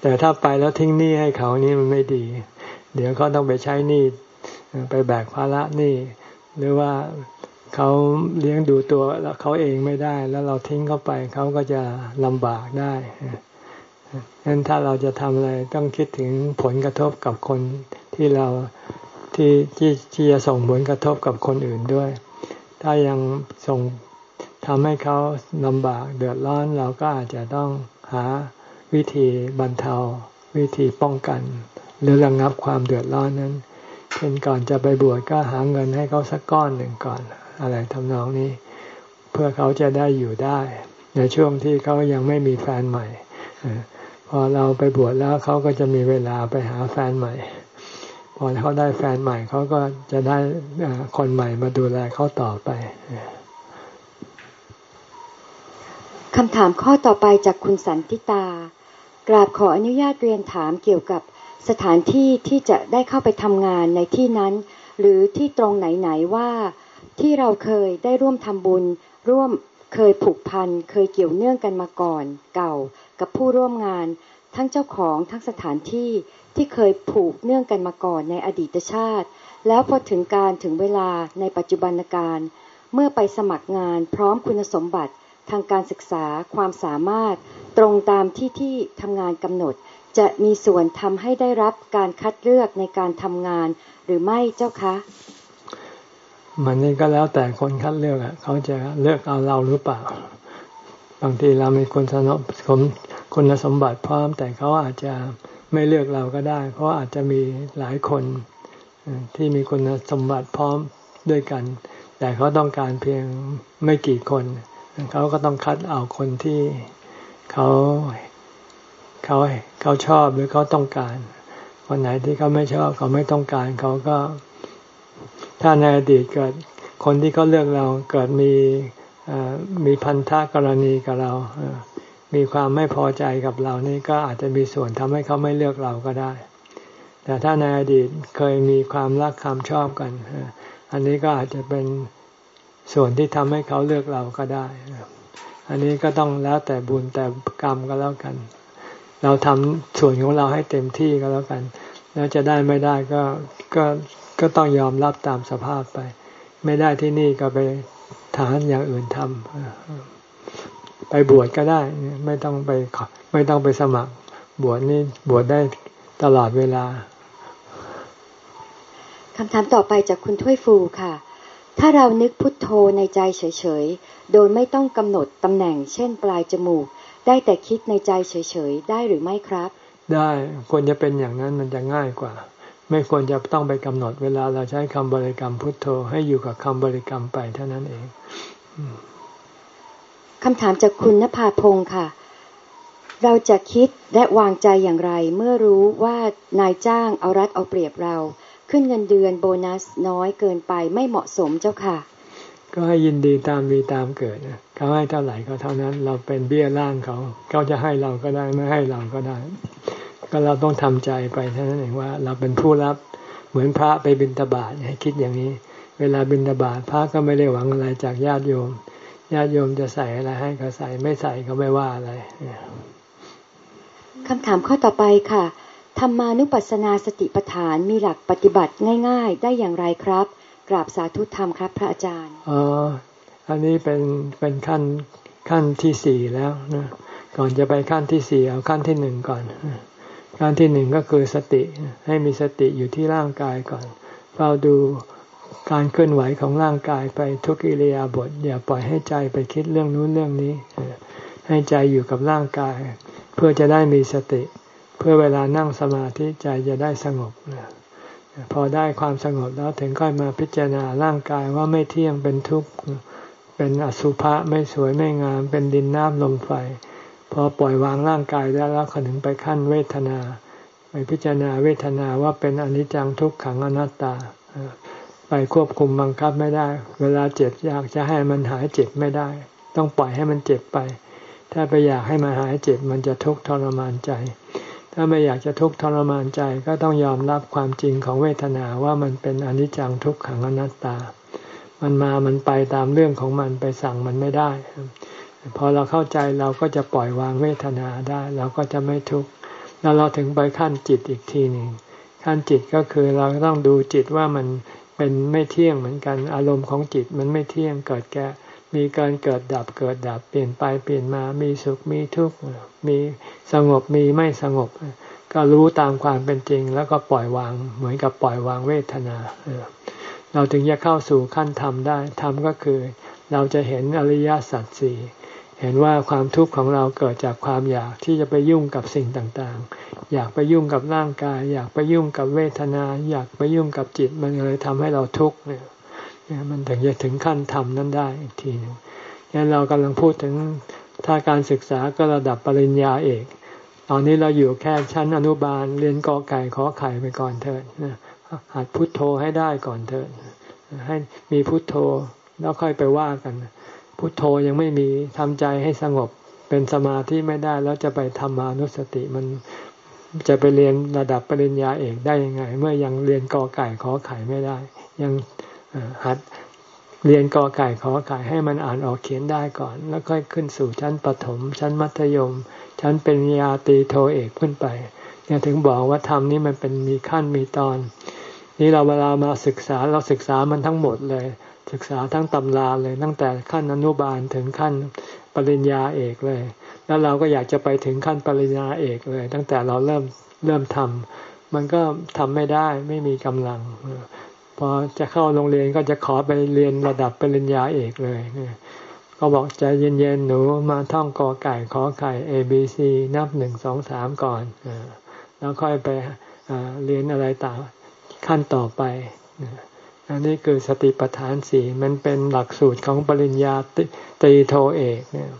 แต่ถ้าไปแล้วทิ้งหนี้ให้เขานี่มันไม่ดี เดี๋ยวเขาต้องไปใช้หนี้ไปแบกภาระหนี่หรือว่าเขาเลี้ยงดูตัวแล้วเขาเองไม่ได้ แล้วเราทิ้งเขาไปเขาก็จะลำบากได้ ฉะนั้นถ้าเราจะทำอะไรต้องคิดถึงผลกระทบกับคนที่เราที่ที่ที่จะส่งผลกระทบกับคนอื่นด้วย ถ้ายังส่งทำให้เขาลำบากเดือดร้อนเราก็อาจจะต้องหาวิธีบรรเทา วิธีป้องกัน หรือระงงับความเดือดร้อนนั้น เช่นก่อนจะไปบวชก็หาเงินให้เขาสักก้อนหนึ่งก่อน อะไรทำนองนี้ เพื่อเขาจะได้อยู่ได้ ในช่วงที่เขายังไม่มีแฟนใหม่ พอเราไปบวชแล้วเขาก็จะมีเวลาไปหาแฟนใหม่ พอเขาได้แฟนใหม่เขาก็จะได้คนใหม่มาดูแลเขาต่อไปคำถามข้อต่อไปจากคุณสันติตา กราบขออนุญาตเรียนถามเกี่ยวกับสถานที่ที่จะได้เข้าไปทำงานในที่นั้น หรือที่ตรงไหนๆว่าที่เราเคยได้ร่วมทำบุญร่วม เคยผูกพันเคยเกี่ยวเนื่องกันมาก่อน เก่ากับผู้ร่วมงาน ทั้งเจ้าของทั้งสถานที่ที่เคยผูกเนื่องกันมาก่อนในอดีตชาติ แล้วพอถึงการถึงเวลาในปัจจุบันการ เมื่อไปสมัครงานพร้อมคุณสมบัติ ทางการศึกษาความสามารถ ตรงตามที่ที่ทำงานกำหนด จะมีส่วนทำให้ได้รับการคัดเลือกในการทำงานหรือไม่เจ้าคะ มันนี่ก็แล้วแต่คนคัดเลือกอะเขาจะเลือกเอาเราหรือเปล่า บางทีเรามีคนสนสมคุณสมบัติพร้อม แต่เขาอาจจะไม่เลือกเราก็ได้ เพราะอาจจะมีหลายคนที่มีคุณสมบัติพร้อมด้วยกัน แต่เขาต้องการเพียงไม่กี่คน เขาก็ต้องคัดเอาคนที่เขาเขาเขาชอบหรือเขาต้องการคนไหนที่เขาไม่ชอบเขาไม่ต้องการเขาก็ ถ้าในอดีตเกิดคนที่เขาเลือกเราเกิดมีมีพันธะกรณีกับเรา มีความไม่พอใจกับเรานี่ก็อาจจะมีส่วนทำให้เขาไม่เลือกเราก็ได้ แต่ถ้าในอดีตเคยมีความรักความชอบกัน อันนี้ก็อาจจะเป็นส่วนที่ทำให้เขาเลือกเราก็ได้ อันนี้ก็ต้องแล้วแต่บุญแต่กรรมก็แล้วกัน เราทำส่วนของเราให้เต็มที่ก็แล้วกัน แล้วจะได้ไม่ได้ก็ก็ ก็ต้องยอมรับตามสภาพไป ไม่ได้ที่นี่ก็ไปฐานอย่างอื่นทำไปบวชก็ได้ ไม่ต้องไปไม่ต้องไปสมัคร บวชนี่บวชได้ตลอดเวลาคำถามต่อไปจากคุณถ้วยฟูค่ะ ถ้าเรานึกพุทโธในใจเฉยๆ โดยไม่ต้องกำหนดตำแหน่ง เช่นปลายจมูก ได้แต่คิดในใจเฉยๆ ได้หรือไม่ครับ ได้ควรจะเป็นอย่างนั้นมันจะง่ายกว่า ไม่ควรจะต้องไปกำหนดเวลาเราใช้คำบริกรรมพุทโธให้อยู่กับคำบริกรรมไปเท่านั้นเองคำถามจากคุณนภาพงศ์ค่ะ เราจะคิดและวางใจอย่างไร เมื่อรู้ว่านายจ้างเอารัดเอาเปรียบเรา ขึ้นเงินเดือนโบนัสน้อยเกินไปไม่เหมาะสมเจ้าค่ะ ก็ให้ยินดีตามมีตามเกิดเขาให้เท่าไหร่ก็เท่านั้น เราเป็นเบี้ยล่างเขา เขาจะให้เราก็ได้ไม่ให้เราก็ได้ ก็เราต้องทำใจไปเท่านั้นเองว่า เราเป็นผู้รับเหมือนพระไปบิณฑบาตให้คิดอย่างนี้ เวลาบิณฑบาตพระก็ไม่ได้หวังอะไรจากญาติโยมญาติโยมจะใส่อะไรให้ก็ใส่ไม่ใส่ก็ไม่ว่าอะไรคำถามข้อต่อไปค่ะธรรมานุปัสสนาสติปัฏฐานมีหลักปฏิบัติง่าย ๆ ได้อย่างไรครับกราบสาธุธรรมครับ พระอาจารย์อ๋ออันนี้เป็นเป็นขั้นขั้นที่สี่แล้วนะก่อนจะไปขั้นที่สี่เอาขั้นที่หนึ่งก่อน ขั้นที่หนึ่งก็คือสติให้มีสติอยู่ที่ร่างกายก่อนเฝ้าดูการเคลื่อนไหวของร่างกายไปทุกิริยาบทอย่าปล่อยให้ใจไปคิดเรื่องนู้นเรื่องนี้ ให้ใจอยู่กับร่างกาย เพื่อจะได้มีสติ เพื่อเวลานั่งสมาธิใจจะได้สงบพอได้ความสงบแล้วถึงค่อยมาพิจารณาร่างกายว่าไม่เที่ยงเป็นทุกข์เป็นอสุภะไม่สวยไม่งาม เป็นดินน้ำลมไฟ พอปล่อยวางร่างกายได้แล้วขถึงไปขั้นเวทนา ไปพิจารณาเวทนาว่าเป็นอนิจจังทุกขังอนัตตา ไปควบคุมบังคับไม่ได้ เวลาเจ็บอยากจะให้มันหายเจ็บไม่ได้ ต้องปล่อยให้มันเจ็บไป ถ้าไปอยากให้มันหายเจ็บมันจะทุกข์ทรมานใจ ถ้าไม่อยากจะทุกข์ทรมานใจก็ต้องยอมรับความจริงของเวทนาว่ามันเป็นอนิจจังทุกขังอนัตตา มันมามันไปตามเรื่องของมันไปสั่งมันไม่ได้ พอเราเข้าใจเราก็จะปล่อยวางเวทนาได้ เราก็จะไม่ทุกข์แล้วเราถึงไปขั้นจิตอีกทีหนึ่งขั้นจิตก็คือเราต้องดูจิตว่ามันเป็นไม่เที่ยงเหมือนกัน อารมณ์ของจิตมันไม่เที่ยงเกิดแก่มีการเกิดดับเกิดดับเปลี่ยนไปเปลี่ยนมามีสุขมีทุกข์มีสงบมีไม่สงบ ก็รู้ตามความเป็นจริง แล้วก็ปล่อยวางเหมือนกับปล่อยวางเวทนาเราถึงจะเข้าสู่ขั้นธรรมได้ธรรมก็คือ เราจะเห็นอริยสัจสี่ เห็นว่าความทุกข์ของเราเกิดจากความอยากที่จะไปยุ่งกับสิ่งต่างๆ อยากไปยุ่งกับร่างกาย อยากไปยุ่งกับเวทนา อยากไปยุ่งกับจิตมันเลยทำให้เราทุกข์เนี่ยมันถึงจะถึงขั้นธรรมนั้นได้อีกทีหนึ่งงั้นเรากำลังพูดถึงถ้าการศึกษาก็ระดับปริญญาเอกตอนนี้เราอยู่แค่ชั้นอนุบาลเรียนกอไก่ขอไข่ไปก่อนเถิดหัดพุทโธให้ได้ก่อนเถิดให้มีพุทโธแล้วค่อยไปว่ากัน พุทโธยังไม่มีทำใจให้สงบเป็นสมาธิไม่ได้แล้วจะไปทำมานุสติมันจะไปเรียนระดับปริญญาเอกได้ยังไง เมื่อยังเรียนกอไก่ขอไข่ไม่ได้ ยังหัดเรียนกอไก่ขอไข่ให้มันอ่านออกเขียนได้ก่อน แล้วค่อยขึ้นสู่ชั้นประถม ชั้นมัธยม ชั้นเป็นญาตีโทเอกขึ้นไปเนี่ยถึงบอกว่าธรรมนี้มันเป็นมีขั้นมีตอน นี่เราเวลามาศึกษาเราศึกษามันทั้งหมดเลย ศึกษาทั้งตำราเลยตั้งแต่ขั้นอนุบาลถึงขั้นปริญญาเอกเลย แล้วเราก็อยากจะไปถึงขั้นปริญญาเอกเลย ตั้งแต่เราเริ่มเริ่มทำมันก็ทำไม่ได้ไม่มีกำลังพอจะเข้าโรงเรียนก็จะขอไปเรียนระดับปริญญาเอกเลยก็บอกใจเย็นๆหนูมาท่องกอไก่ขอไข่ A B C นับหนึ่งสองสามก่อนแล้วค่อยไปเรียนอะไรต่างขั้นต่อไป อันนี้คือสติปัฏฐานสี่มันเป็นหลักสูตรของปริญญาตรีโทเอกเนี่ย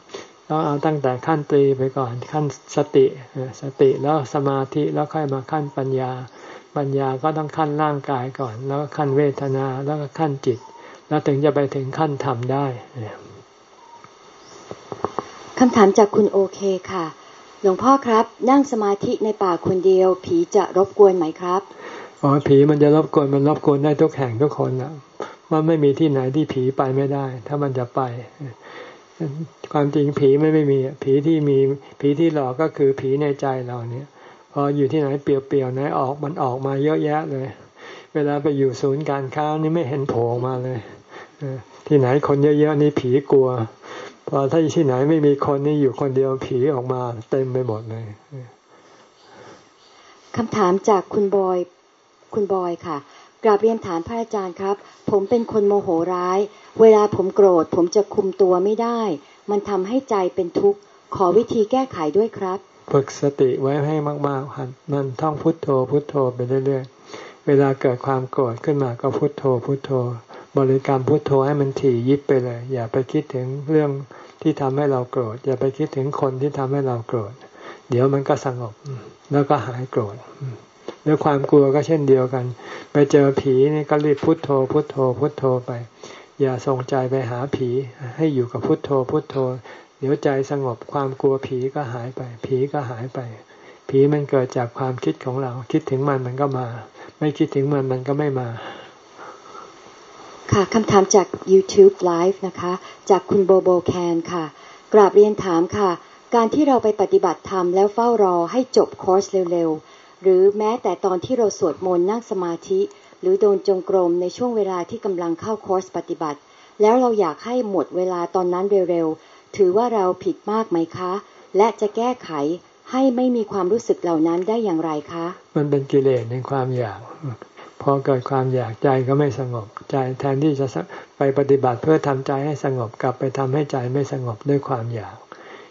ต้องเอาตั้งแต่ขั้นตรีไปก่อนขั้นสติสติแล้วสมาธิแล้วค่อยมาขั้นปัญญา ปัญญาก็ต้องขั้นร่างกายก่อน แล้วขั้นเวทนาแล้วก็ขั้นจิต แล้วถึงจะไปถึงขั้นธรรมได้คำถามจากคุณโอเคค่ะหลวงพ่อครับ นั่งสมาธิในป่าคนเดียว ผีจะรบกวนไหมครับ อ๋อผีมันจะรบกวนมันรบกวนได้ทุกแห่งทุกคนนะมันไม่มีที่ไหนที่ผีไปไม่ได้ ถ้ามันจะไป ความจริงผีไม่ไม่มี ผีที่มีผีที่หลอกก็คือผีในใจเราเนี่ย พออยู่ที่ไหนเปลี่ยวๆไหนออกมันออกมาเยอะแยะเลย เวลาไปอยู่ศูนย์การค้านี่ไม่เห็นโผล่มาเลยที่ไหนคนเยอะๆนี่ผีกลัวพอถ้าที่ไหนไม่มีคนนี่อยู่คนเดียวผีออกมาเต็มไปหมดเลยคำถามจากคุณบอย คุณบอยค่ะกราบเรียนถามพระอาจารย์ครับ ผมเป็นคนโมโหร้าย เวลาผมโกรธ ผมจะคุมตัวไม่ได้ มันทำให้ใจเป็นทุกข์ ขอวิธีแก้ไขด้วยครับ ฝึกสติไว้ให้มากๆหัดมันท่องพุทโธพุทโธไปเรื่อยๆ เวลาเกิดความโกรธขึ้นมาก็พุทโธพุทโธ บริกรรมพุทโธให้มันถี่ยิบไปเลย อย่าไปคิดถึงเรื่องที่ทำให้เราโกรธ อย่าไปคิดถึงคนที่ทำให้เราโกรธ เดี๋ยวมันก็สงบ แล้วก็หายโกรธ หรือความกลัวก็เช่นเดียวกัน ไปเจอผีนี่ก็รีบพุทโธ พุทโธ พุทโธไป อย่าส่งใจไปหาผี ให้อยู่กับพุทโธ พุทโธ เดี๋ยวใจสงบความกลัวผีก็หายไป ผีก็หายไป ผีมันเกิดจากความคิดของเรา คิดถึงมันมันก็มา ไม่คิดถึงมันมันก็ไม่มา ค่ะคำถามจาก YouTube Live นะคะ จากคุณโบโบแคนค่ะ กราบเรียนถามค่ะ การที่เราไปปฏิบัติธรรมแล้วเฝ้ารอให้จบคอร์สเร็วๆ หรือแม้แต่ตอนที่เราสวดมนต์นั่งสมาธิ หรือโดนจงกรมในช่วงเวลาที่กำลังเข้าคอร์สปฏิบัติ แล้วเราอยากให้หมดเวลาตอนนั้นเร็วๆ ถือว่าเราผิดมากไหมคะ และจะแก้ไขให้ไม่มีความรู้สึกเหล่านั้นได้อย่างไรคะ มันเป็นกิเลสในความอยาก พอเกิดความอยากใจก็ไม่สงบใจแทนที่จะไปปฏิบัติเพื่อทำใจให้สงบกลับไปทำให้ใจไม่สงบด้วยความอยาก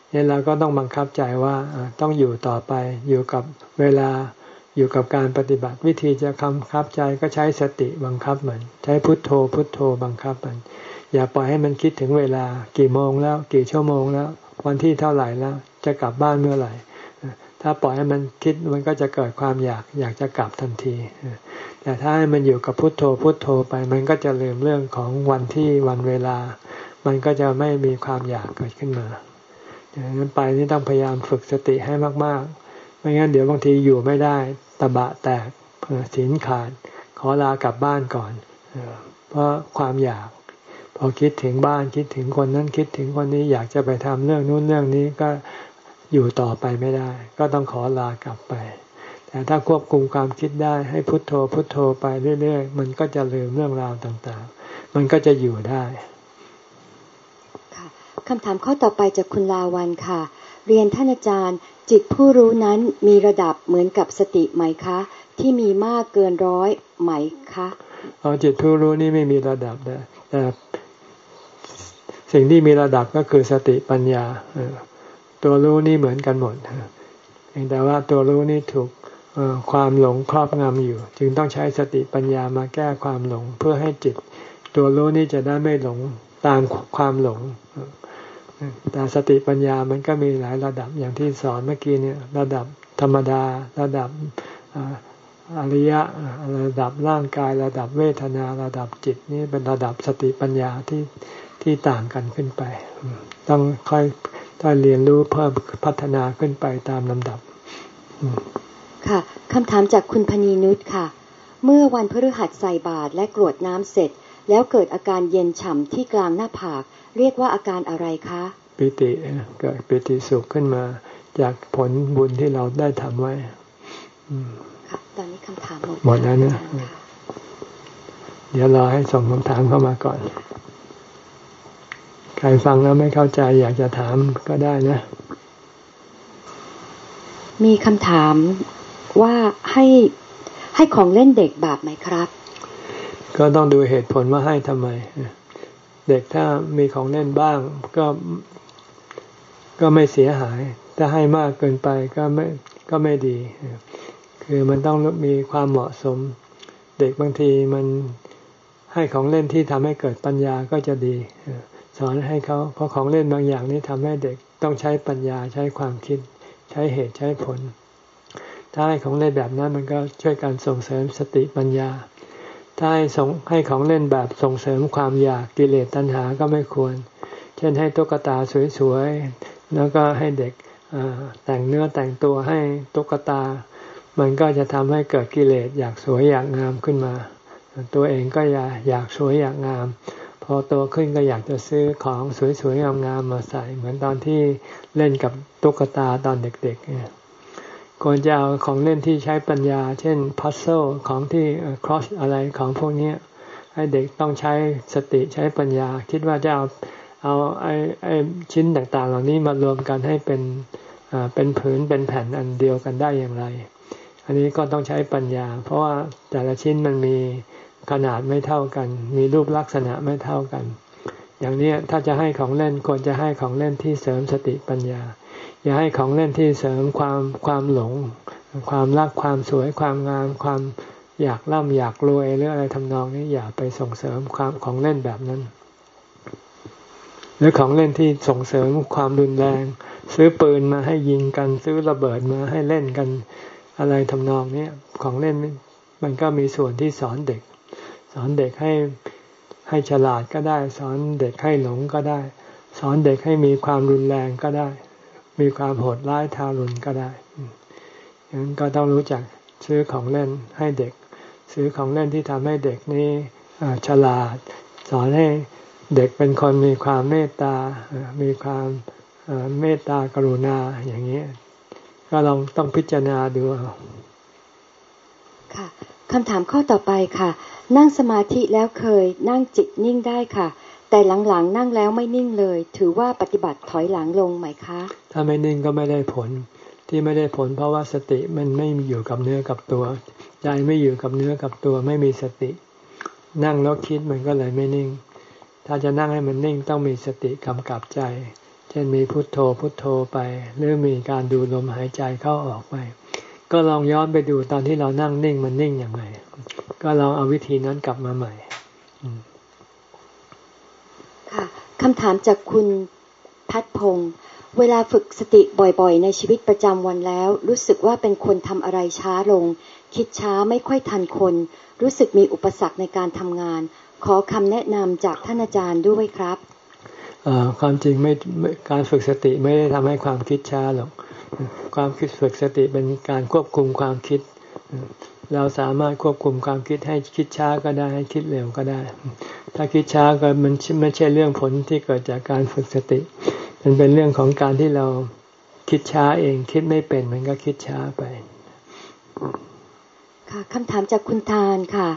เนี่ยเราก็ต้องบังคับใจว่าต้องอยู่ต่อไปอยู่กับเวลา อยู่กับการปฏิบัติวิธีจะคำคับใจก็ใช้สติบังคับมัน ใช้พุทโธ พุทโธบังคับมัน อย่าปล่อยให้มันคิดถึงเวลา กี่โมงแล้ว กี่ชั่วโมงแล้ว วันที่เท่าไหร่แล้ว จะกลับบ้านเมื่อไหร่ ถ้าปล่อยให้มันคิดมันก็จะเกิดความอยากอยากจะกลับทันที แต่ถ้าให้มันอยู่กับพุทโธพุทโธไป มันก็จะลืมเรื่องของวันที่วันเวลา มันก็จะไม่มีความอยากเกิดขึ้นมาดังนั้นไปนี่ต้องพยายามฝึกสติให้มาก ไม่งั้นเดี๋ยวบางทีอยู่ไม่ได้ตะบะแตกสินขาด ขอลากลับบ้านก่อนเพราะความอยาก พอคิดถึงบ้านคิดถึงคนนั้นคิดถึงคนนี้อยากจะไปทำเรื่องนู้นเรื่องนี้ก็อยู่ต่อไปไม่ได้ ก็ต้องขอลากลับไป แต่ถ้าควบคุมความคิดได้ให้พุทโธพุทโธไปเรื่อยๆ มันก็จะลืมเรื่องราวต่างๆ มันก็จะอยู่ได้ค่ะคำถามข้อต่อไปจากคุณลาวันค่ะ เรียนท่านอาจารย์จิตผู้รู้นั้นมีระดับเหมือนกับสติไหมคะ ที่มีมากเกินร้อยไหมคะอ๋อจิตผู้รู้นี่ไม่มีระดับนะแต่สิ่งที่มีระดับก็คือสติปัญญาตัวรู้นี่เหมือนกันหมดเองแต่ว่าตัวรู้นี่ถูกความหลงครอบงำอยู่ จึงต้องใช้สติปัญญามาแก้ความหลงเพื่อให้จิต ตัวรู้นี่จะได้ไม่หลงตามความหลง แต่สติปัญญามันก็มีหลายระดับอย่างที่สอนเมื่อกี้เนี่ย ระดับธรรมดา ระดับอริยะระดับร่างกาย ระดับเวทนาระดับจิตนี่เป็นระดับสติปัญญาที่ที่ต่างกันขึ้นไป ต้องค่อยต้องเรียนรู้เพิ่มพัฒนาขึ้นไปตามลำดับ ค่ะคำถามจากคุณพนีนุชค่ะ เมื่อวันพฤหัสใส่บาตรและกรวดน้ำเสร็จ แล้วเกิดอาการเย็นฉ่ำที่กลางหน้าผาก เรียกว่าอาการอะไรคะ ปิติเกิดปิติสุขขึ้นมา จากผลบุญที่เราได้ทำไว้ค่ะตอนนี้คำถามหมดหมดแล้วนะเดี๋ยวรอให้ส่งคำถามเข้ามาก่อน ใครฟังแล้วไม่เข้าใจอยากจะถามก็ได้นะ มีคำถามว่าให้ให้ของเล่นเด็กบาปไหมครับ ก็ต้องดูเหตุผลว่าให้ทำไม เด็กถ้ามีของเล่นบ้างก็ก็ไม่เสียหาย ถ้าให้มากเกินไปก็ไม่ก็ไม่ดี คือมันต้องมีความเหมาะสม เด็กบางทีมันให้ของเล่นที่ทำให้เกิดปัญญาก็จะดีสอนให้เขาเพราะของเล่นบางอย่างนี้ทำให้เด็กต้องใช้ปัญญาใช้ความคิด ใช้เหตุใช้ผล ถ้าให้ของเล่นแบบนั้นมันก็ช่วยการส่งเสริมสติปัญญา ถ้าให้ส่งให้ของเล่นแบบส่งเสริมความอยากกิเลสตัณหาก็ไม่ควร เช่นให้ตุ๊กตาสวยๆ แล้วก็ให้เด็กแต่งเนื้อแต่งตัวให้ตุ๊กตา มันก็จะทำให้เกิดกิเลสอยากสวยอยากงามขึ้นมา ตัวเองก็อยากอยากสวยอยากงาม พอโตขึ้นก็อยากจะซื้อของสวยๆงามๆมาใส่ เหมือนตอนที่เล่นกับตุ๊กตาตอนเด็กๆเนี่ย ควรจะเอาของเล่นที่ใช้ปัญญา เช่นพัซเซิลของที่ครอสอะไรของพวกนี้ให้เด็กต้องใช้สติใช้ปัญญา คิดว่าจะเอาเอาไอ้ไอ้ชิ้นต่างๆ เหล่านี้มารวมกันให้เป็นอ่าเป็นผืนเป็นแผ่นอันเดียวกันได้อย่างไร อันนี้ก็ต้องใช้ปัญญา เพราะว่าแต่ละชิ้นมันมีขนาดไม่เท่ากัน มีรูปลักษณะไม่เท่ากัน อย่างนี้ถ้าจะให้ของเล่นควรจะให้ของเล่นที่เสริมสติปัญญา อย่าให้ของเล่นที่เสริมความความหลง ความรักความสวยความงามความอยากร่ำอยากรวยหรืออะไรทำนองนี้อย่าไปส่งเสริมความของเล่นแบบนั้น หรือของเล่นที่ส่งเสริมความรุนแรง ซื้อปืนมาให้ยิงกันซื้อระเบิดมาให้เล่นกันอะไรทำนองนี้ของเล่นมันก็มีส่วนที่สอนเด็ก สอนเด็กให้ให้ฉลาดก็ได้ สอนเด็กให้หลงก็ได้ สอนเด็กให้มีความรุนแรงก็ได้ มีความโหดร้ายทารุณก็ได้ฉะนั้นก็ต้องรู้จักซื้อของเล่นให้เด็ก ซื้อของเล่นที่ทำให้เด็กนี้ฉลาด สอนให้เด็กเป็นคนมีความเมตตา มีความเมตตากรุณาอย่างนี้ ก็ลองต้องพิจารณาดูค่ะคำถามข้อต่อไปค่ะ นั่งสมาธิแล้วเคยนั่งจิตนิ่งได้ค่ะ แต่หลังๆนั่งแล้วไม่นิ่งเลย ถือว่าปฏิบัติถอยหลังลงไหมคะ ถ้าไม่นิ่งก็ไม่ได้ผล ที่ไม่ได้ผล เพราะว่าสติมันไม่อยู่กับเนื้อกับตัวใจไม่อยู่กับเนื้อกับตัวไม่มีสติ นั่งแล้วคิดมันก็เลยไม่นิ่ง ถ้าจะนั่งให้มันนิ่งต้องมีสติกำกับใจ เช่นมีพุทโธพุทโธไป หรือมีการดูลมหายใจเข้าออกไป ก็ลองย้อนไปดูตอนที่เรานั่งนิ่งมันนิ่งอย่างไรก็ลองเอาวิธีนั้นกลับมาใหม่ ค่ะคำถามจากคุณพัดพงศ์เวลาฝึกสติบ่อยๆ ในชีวิตประจำวันแล้ว รู้สึกว่าเป็นคนทำอะไรช้าลง คิดช้าไม่ค่อยทันคน รู้สึกมีอุปสรรคในการทำงาน ขอคำแนะนำจากท่านอาจารย์ด้วยครับความจริงไม่การฝึกสติไม่ได้ทำให้ความคิดช้าหรอกความคิดฝึกสติเป็นการควบคุมความคิด เราสามารถควบคุมความคิดให้คิดช้าก็ได้ให้คิดเร็วก็ได้ ถ้าคิดช้าก็มันไม่ใช่เรื่องผลที่เกิดจากการฝึกสติ มันเป็นเรื่องของการที่เราคิดช้าเอง คิดไม่เป็นมันก็คิดช้าไป ค่ะคำถามจากคุณทานค่ะ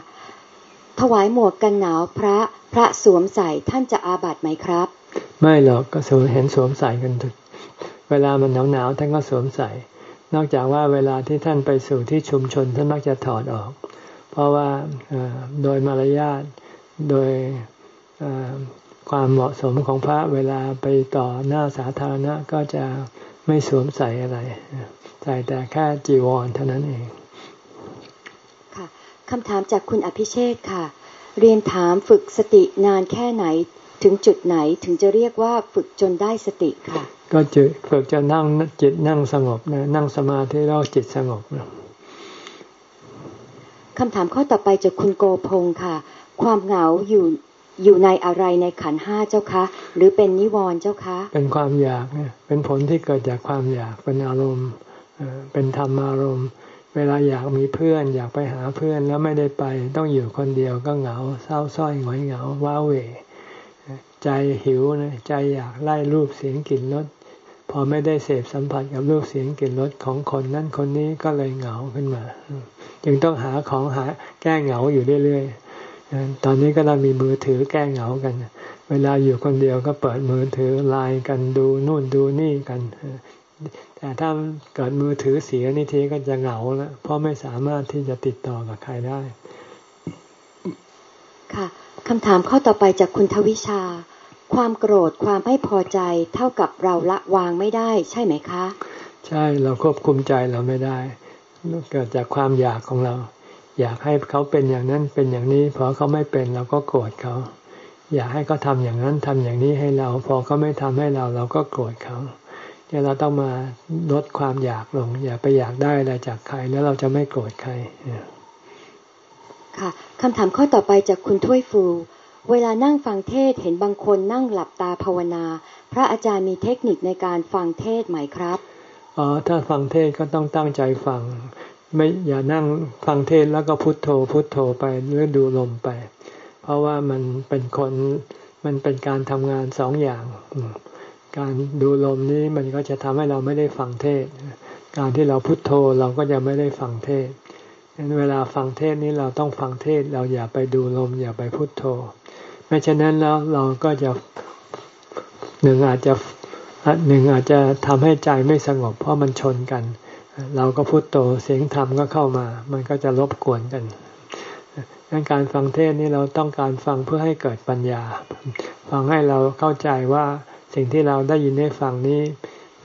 ถวายหมวกกันหนาวพระพระสวมใส่ท่านจะอาบัติไหมครับ ไม่หรอกก็สวมเห็นสวมใส่กันทุกเวลามันหนาวหนาวท่านก็สวมใส่ นอกจากว่าเวลาที่ท่านไปสู่ที่ชุมชนท่านมักจะถอดออก เพราะว่าโดยมารยาท โดยความเหมาะสมของพระเวลาไปต่อหน้าสาธารณะก็จะไม่สวมใส่อะไร ใส่แต่แค่จีวรเท่านั้นเอง ค่ะคำถามจากคุณอภิเชษค่ะ เรียนถามฝึกสตินานแค่ไหนถึงจุดไหนถึงจะเรียกว่าฝึกจนได้สติค่ะ ก็จะฝึกจะนั่งจิตนั่งสงบนะนั่งสมาธิแล้วจิตสงบนะคำถามข้อต่อไปจากคุณโกพงค่ะ ความเหงาอยู่อยู่ในอะไรในขันห้าเจ้าคะ หรือเป็นนิวรณ์เจ้าคะ เป็นความอยากเนี่ยเป็นผลที่เกิดจากความอยากเป็นอารมณ์เป็นธรรมอารมณ์ เวลาอยากมีเพื่อน อยากไปหาเพื่อนแล้วไม่ได้ไปต้องอยู่คนเดียวก็เหงาเศร้าส้อยหงอยเหงาว้าเหวใจหิวนะใจอยากไล่รูปเสียงกลิ่นรสพอไม่ได้เสพสัมผัสกับรูปเสียงกลิ่นรสของคนนั้นคนนี้ก็เลยเหงาขึ้นมา จึงต้องหาของหาแก้เหงาอยู่เรื่อยๆ ตอนนี้ก็เรามีมือถือแก้เหงากัน เวลาอยู่คนเดียวก็เปิดมือถือไลน์กันดูนู่นดูนี่กัน แต่ถ้าเกิดมือถือเสียนี่ทีก็จะเหงาแล้วเพราะไม่สามารถที่จะติดต่อกับใครได้ ค่ะคำถามข้อต่อไปจากคุณทวิชา ความโกรธความไม่พอใจ เท่ากับเราละวางไม่ได้ใช่ไหมคะ ใช่เราควบคุมใจเราไม่ได้เกิดจากความอยากของเรา อยากให้เขาเป็นอย่างนั้นเป็นอย่างนี้พอเขาไม่เป็นเราก็โกรธเขา อยากให้เขาทาอย่างนั้นทำอย่างนี้ให้เรา พอเขาไม่ทำให้เราเราก็โกรธเขาเนี่ยเราต้องมาลดความอยากลง อย่าไปอยากได้อะไรจากใครแล้วเราจะไม่โกรธใครค่ะคำถามข้อต่อไปจากคุณถ้วยฟู เวลานั่งฟังเทศเห็นบางคนนั่งหลับตาภาวนา พระอาจารย์มีเทคนิคในการฟังเทศไหมครับอ๋อถ้าฟังเทศก็ต้องตั้งใจฟัง ไม่อย่านั่งฟังเทศแล้วก็พุทโธพุทโธไปหรือดูลมไป เพราะว่ามันเป็นคนมันเป็นการทำงานสองอย่าง การดูลมนี้มันก็จะทำให้เราไม่ได้ฟังเทศ การที่เราพุโทโธเราก็จะไม่ได้ฟังเทศเวลาฟังเทศนี้เราต้องฟังเทศเราอย่าไปดูลม อย่าไปพุโทโธ ไม่เช่นนั้นแล้วเราก็จะหนึ่งอาจจะหนึ่งอาจจะทำให้ใจไม่สงบเพราะมันชนกัน เราก็พุโทโธเสียงธรรมก็เข้ามา มันก็จะรบกวนกันดังการฟังเทศนี้เราต้องการฟังเพื่อให้เกิดปัญญา ฟังให้เราเข้าใจว่าสิ่งที่เราได้ยินได้ฟังนี้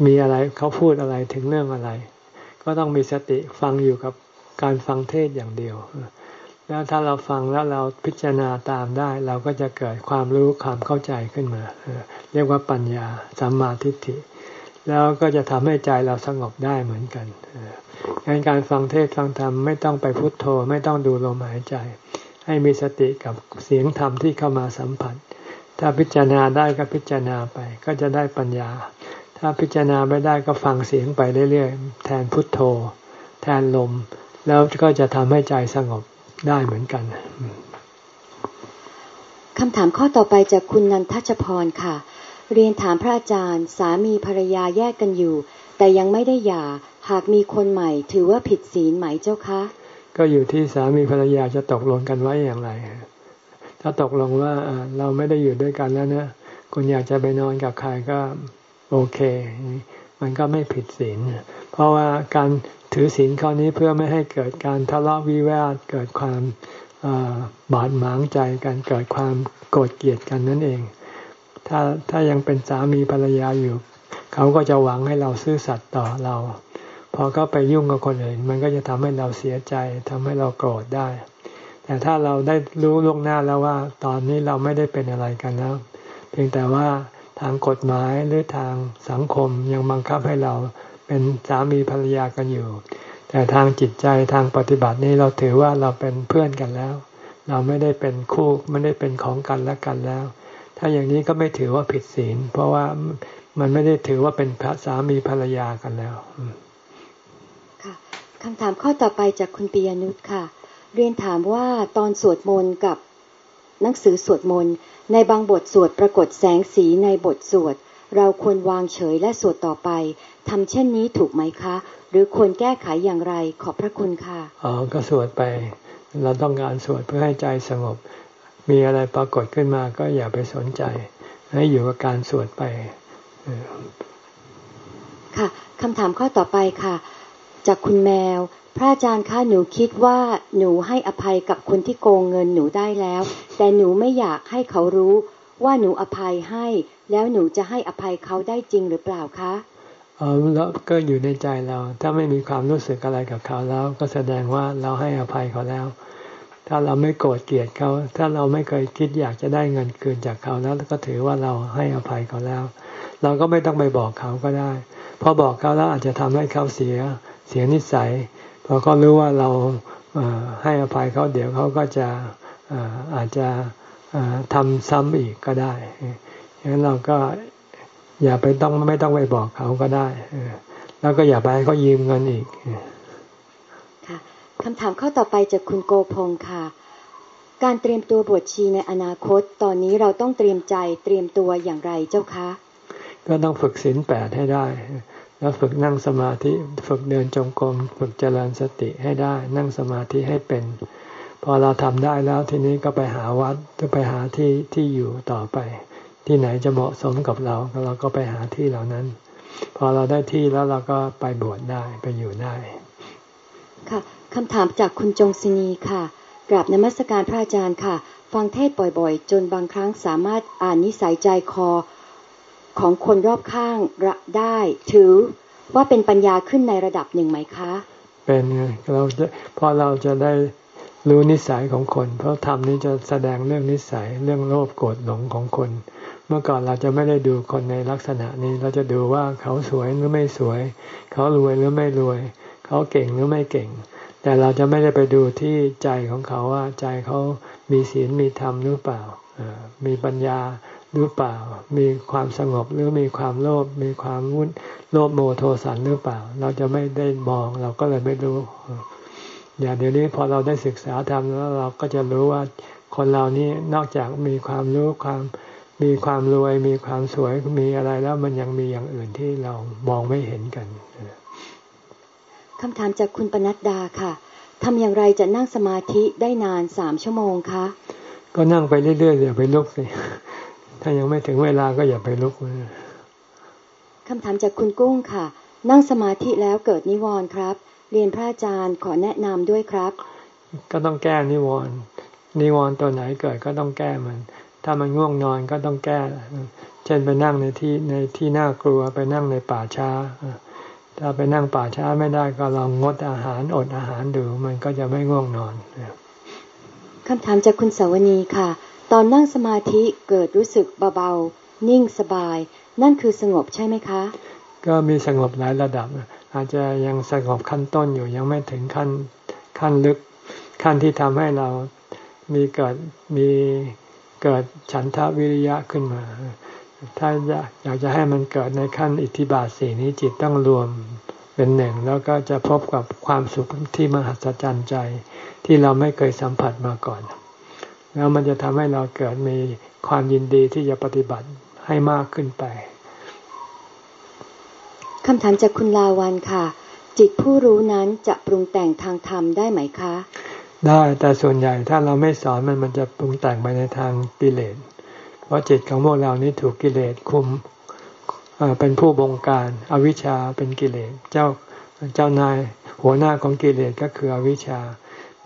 มีอะไรเขาพูดอะไรถึงเรื่องอะไร ก็ต้องมีสติฟังอยู่กับการฟังเทศอย่างเดียว แล้วถ้าเราฟังแล้วเราพิจารณาตามได้ เราก็จะเกิดความรู้ความเข้าใจขึ้นมา เรียกว่าปัญญาสัมมาทิฏฐิ แล้วก็จะทำให้ใจเราสงบได้เหมือนกันงานการฟังเทศฟังธรรมไม่ต้องไปพุโทโธไม่ต้องดูลมหายใจ ให้มีสติกับเสียงธรรมที่เข้ามาสัมผัส ถ้าพิจารณาได้ก็พิจารณาไป ก็จะได้ปัญญา ถ้าพิจารณาไม่ได้ก็ฟังเสียงไปเรื่อยๆแทนพุทโธ แทนลม แล้วก็จะทำให้ใจสงบได้เหมือนกันคำถามข้อต่อไปจากคุณนันทชพรค่ะ เรียนถามพระอาจารย์ สามีภรรยาแยกกันอยู่ แต่ยังไม่ได้หย่าหากมีคนใหม่ ถือว่าผิดศีลไหมเจ้าคะ ก็อยู่ที่สามีภรรยาจะตกลงกันไว้อย่างไรถ้าตกลงว่าเราไม่ได้อยู่ด้วยกันแล้วนะคุณอยากจะไปนอนกับใครก็โอเค มันก็ไม่ผิดศีลเพราะว่าการถือศีลข้อนี้เพื่อไม่ให้เกิดการทะเลาะวิวาทเกิดความบาดหมางใจกันเกิดความโกรธเกลียดกันนั่นเอง ถ้าถ้ายังเป็นสามีภรรยาอยู่ เขาก็จะหวังให้เราซื่อสัตย์ต่อเรา พอเขาไปยุ่งกับคนอื่น มันก็จะทำให้เราเสียใจทำให้เราโกรธได้ แต่ถ้าเราได้รู้ล่วงหน้าแล้วว่า ตอนนี้เราไม่ได้เป็นอะไรกันแล้ว เพียงแต่ว่าทางกฎหมายหรือทางสังคมยังบังคับให้เราเป็นสามีภรรยากันอยู่ แต่ทางจิตใจทางปฏิบัตินี้เราถือว่าเราเป็นเพื่อนกันแล้ว เราไม่ได้เป็นคู่ไม่ได้เป็นของกันและกันแล้ว ถ้าอย่างนี้ก็ไม่ถือว่าผิดศีล เพราะว่ามันไม่ได้ถือว่าเป็นพระสามีภรรยากันแล้วค่ะคำถามข้อต่อไปจากคุณปียนุชค่ะ เรียนถามว่าตอนสวดมนต์กับหนังสือสวดมนต์ในบางบทสวดปรากฏแสงสีในบทสวด เราควรวางเฉยและสวดต่อไปทำเช่นนี้ถูกไหมคะ หรือควรแก้ไขอย่างไรขอบพระคุณค่ะอ๋อก็สวดไป เราต้องการสวดเพื่อให้ใจสงบ มีอะไรปรากฏขึ้นมาก็อย่าไปสนใจ ให้อยู่กับการสวดไปค่ะคำถามข้อต่อไปค่ะ จากคุณแมว พระอาจารย์คะหนูคิดว่าหนูให้อภัยกับคนที่โกงเงินหนูได้แล้ว แต่หนูไม่อยากให้เขารู้ว่าหนูอภัยให้ แล้วหนูจะให้อภัยเขาได้จริงหรือเปล่าคะอ๋อแล้วก็อยู่ในใจเรา ถ้าไม่มีความรู้สึกอะไรกับเขาแล้ว ก็แสดงว่าเราให้อภัยเขาแล้ว ถ้าเราไม่โกรธเกลียดเขา ถ้าเราไม่เคยคิดอยากจะได้เงินคืนจากเขาแล้วก็ถือว่าเราให้อภัยเขาแล้ว เราก็ไม่ต้องไปบอกเขาก็ได้พอบอกเขาแล้วอาจจะทำให้เขาเสียเสียนิสัยพอเขารู้ว่าเราให้อภัยเขาเดี๋ยวเขาก็จะอาจจะทำซ้ำอีกก็ได้ฉะนั้นเราก็อย่าไปต้องไม่ต้องไปบอกเขาก็ได้ แล้วก็อย่าไปให้เขายืมเงินอีก ค่ะคำถามข้อต่อไปจากคุณโกพงค่ะ การเตรียมตัวบวชชีในอนาคต ตอนนี้เราต้องเตรียมใจเตรียมตัวอย่างไรเจ้าคะ ก็ต้องฝึกศีลแปดให้ได้ แล้วฝึกนั่งสมาธิ ฝึกเดินจงกรม ฝึกเจริญสติให้ได้ นั่งสมาธิให้เป็น พอเราทำได้แล้วทีนี้ก็ไปหาวัดก็ไปหาที่ที่อยู่ต่อไป ที่ไหนจะเหมาะสมกับเราเราก็ไปหาที่เหล่านั้น พอเราได้ที่แล้วเราก็ไปบวชได้ไปอยู่ได้ ค่ะ คำถามจากคุณจงศินีค่ะ กราบนมัสการพระอาจารย์ค่ะ ฟังเทศบ่อยๆ จนบางครั้งสามารถอ่านนิสัยใจคอของคนรอบข้างระได้ ถือว่าเป็นปัญญาขึ้นในระดับหนึ่งไหมคะ เป็นไงเราจะพอเราจะได้รู้นิสัยของคน เพราะธรรมนี้จะแสดงเรื่องนิสัยเรื่องโลภโกรธหลงของคน เมื่อก่อนเราจะไม่ได้ดูคนในลักษณะนี้ เราจะดูว่าเขาสวยหรือไม่สวย เขารวยหรือไม่รวย เขาเก่งหรือไม่เก่ง แต่เราจะไม่ได้ไปดูที่ใจของเขาว่า ใจเขามีศีลมีธรรมหรือเปล่า มีปัญญาหรือเปล่า มีความสงบหรือมีความโลภ มีความวุ่นโลภโมโทสันหรือเปล่า เราจะไม่ได้มองเราก็เลยไม่รู้ อย่างเดี๋ยวนี้พอเราได้ศึกษาธรรมแล้วเราก็จะรู้ว่าคนเรานี้นอกจากมีความรู้ความมีความรวย มีความสวยมีอะไรแล้วมันยังมีอย่างอื่นที่เรามองไม่เห็นกัน คำถามจากคุณปนัดดาค่ะทำอย่างไรจะนั่งสมาธิได้นานสามชั่วโมงคะ ก็นั่งไปเรื่อยๆอย่าไปลุกสิถ้ายังไม่ถึงเวลาก็อย่าไปลุกคำถามจากคุณกุ้งค่ะ นั่งสมาธิแล้วเกิดนิวรณ์ครับ เรียนพระอาจารย์ขอแนะนำด้วยครับ ก็ต้องแก้นิวรณ์นิวรณ์ตัวไหนเกิดก็ต้องแก้มัน ถ้ามันง่วงนอนก็ต้องแก้ เช่นไปนั่งในที่ในที่น่ากลัวไปนั่งในป่าช้า ถ้าไปนั่งป่าช้าไม่ได้ก็ลองงดอาหารอดอาหารดู มันก็จะไม่ง่วงนอนคำถามจากคุณสาวนีค่ะ ตอนนั่งสมาธิเกิดรู้สึกเบาๆนิ่งสบาย นั่นคือสงบใช่ไหมคะ ก็มีสงบหลายระดับ อาจจะยังสงบขั้นต้นอยู่ยังไม่ถึงขั้นขั้นลึกขั้นที่ทำให้เรามีเกิดมีเกิดฉันทะวิริยะขึ้นมา ถ้าอยากจะให้มันเกิดในขั้นอิทธิบาทสี่นี้จิตต้องรวมเป็นหนึ่ง แล้วก็จะพบกับความสุขที่มหัศจรรย์ใจ ที่เราไม่เคยสัมผัสมาก่อน แล้วมันจะทำให้เราเกิดมีความยินดีที่จะปฏิบัติให้มากขึ้นไปคำถามจากคุณลาวันค่ะ จิตผู้รู้นั้นจะปรุงแต่งทางธรรมได้ไหมคะ ได้แต่ส่วนใหญ่ถ้าเราไม่สอนมันมันจะปรุงแต่งไปในทางกิเลส เพราะจิตของพวกเรานี้ถูกกิเลสคุมเป็นผู้บงการอวิชชาเป็นกิเลสเจ้าเจ้านายหัวหน้าของกิเลสก็คืออวิชชา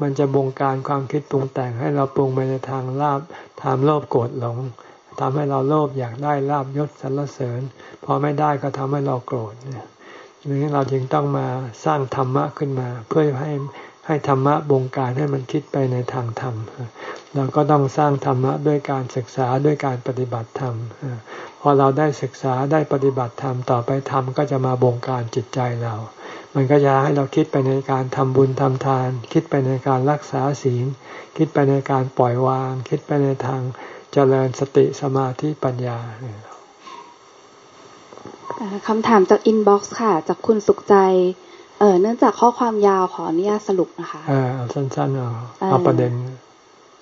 มันจะบงการความคิดปรุงแต่งให้เราปรุงไปในทางลาบทางโลภโกรธหลงทำให้เราโลภอยากได้ลาบยศสรรเสริญ พอไม่ได้ก็ทำให้เราโกรธเนี่ยนี้เราจึงต้องมาสร้างธรรมะขึ้นมา เพื่อให้ ให้ธรรมะบงการให้มันคิดไปในทางธรรม เราก็ต้องสร้างธรรมะด้วยการศึกษาด้วยการปฏิบัติธรรม พอเราได้ศึกษาได้ปฏิบัติธรรมต่อไปธรรมก็จะมาบงการจิตใจเรา มันก็จะให้เราคิดไปในการทำบุญทำทาน คิดไปในการรักษาศีล คิดไปในการปล่อยวาง คิดไปในทางเจริญสติสมาธิปัญญาคำถามจากอินบ็อกซ์ค่ะ จากคุณสุขใจ เออเนื่องจากข้อความยาวขออนุญาตสรุปนะคะเออเอาสั้นๆเอาเอาประเด็น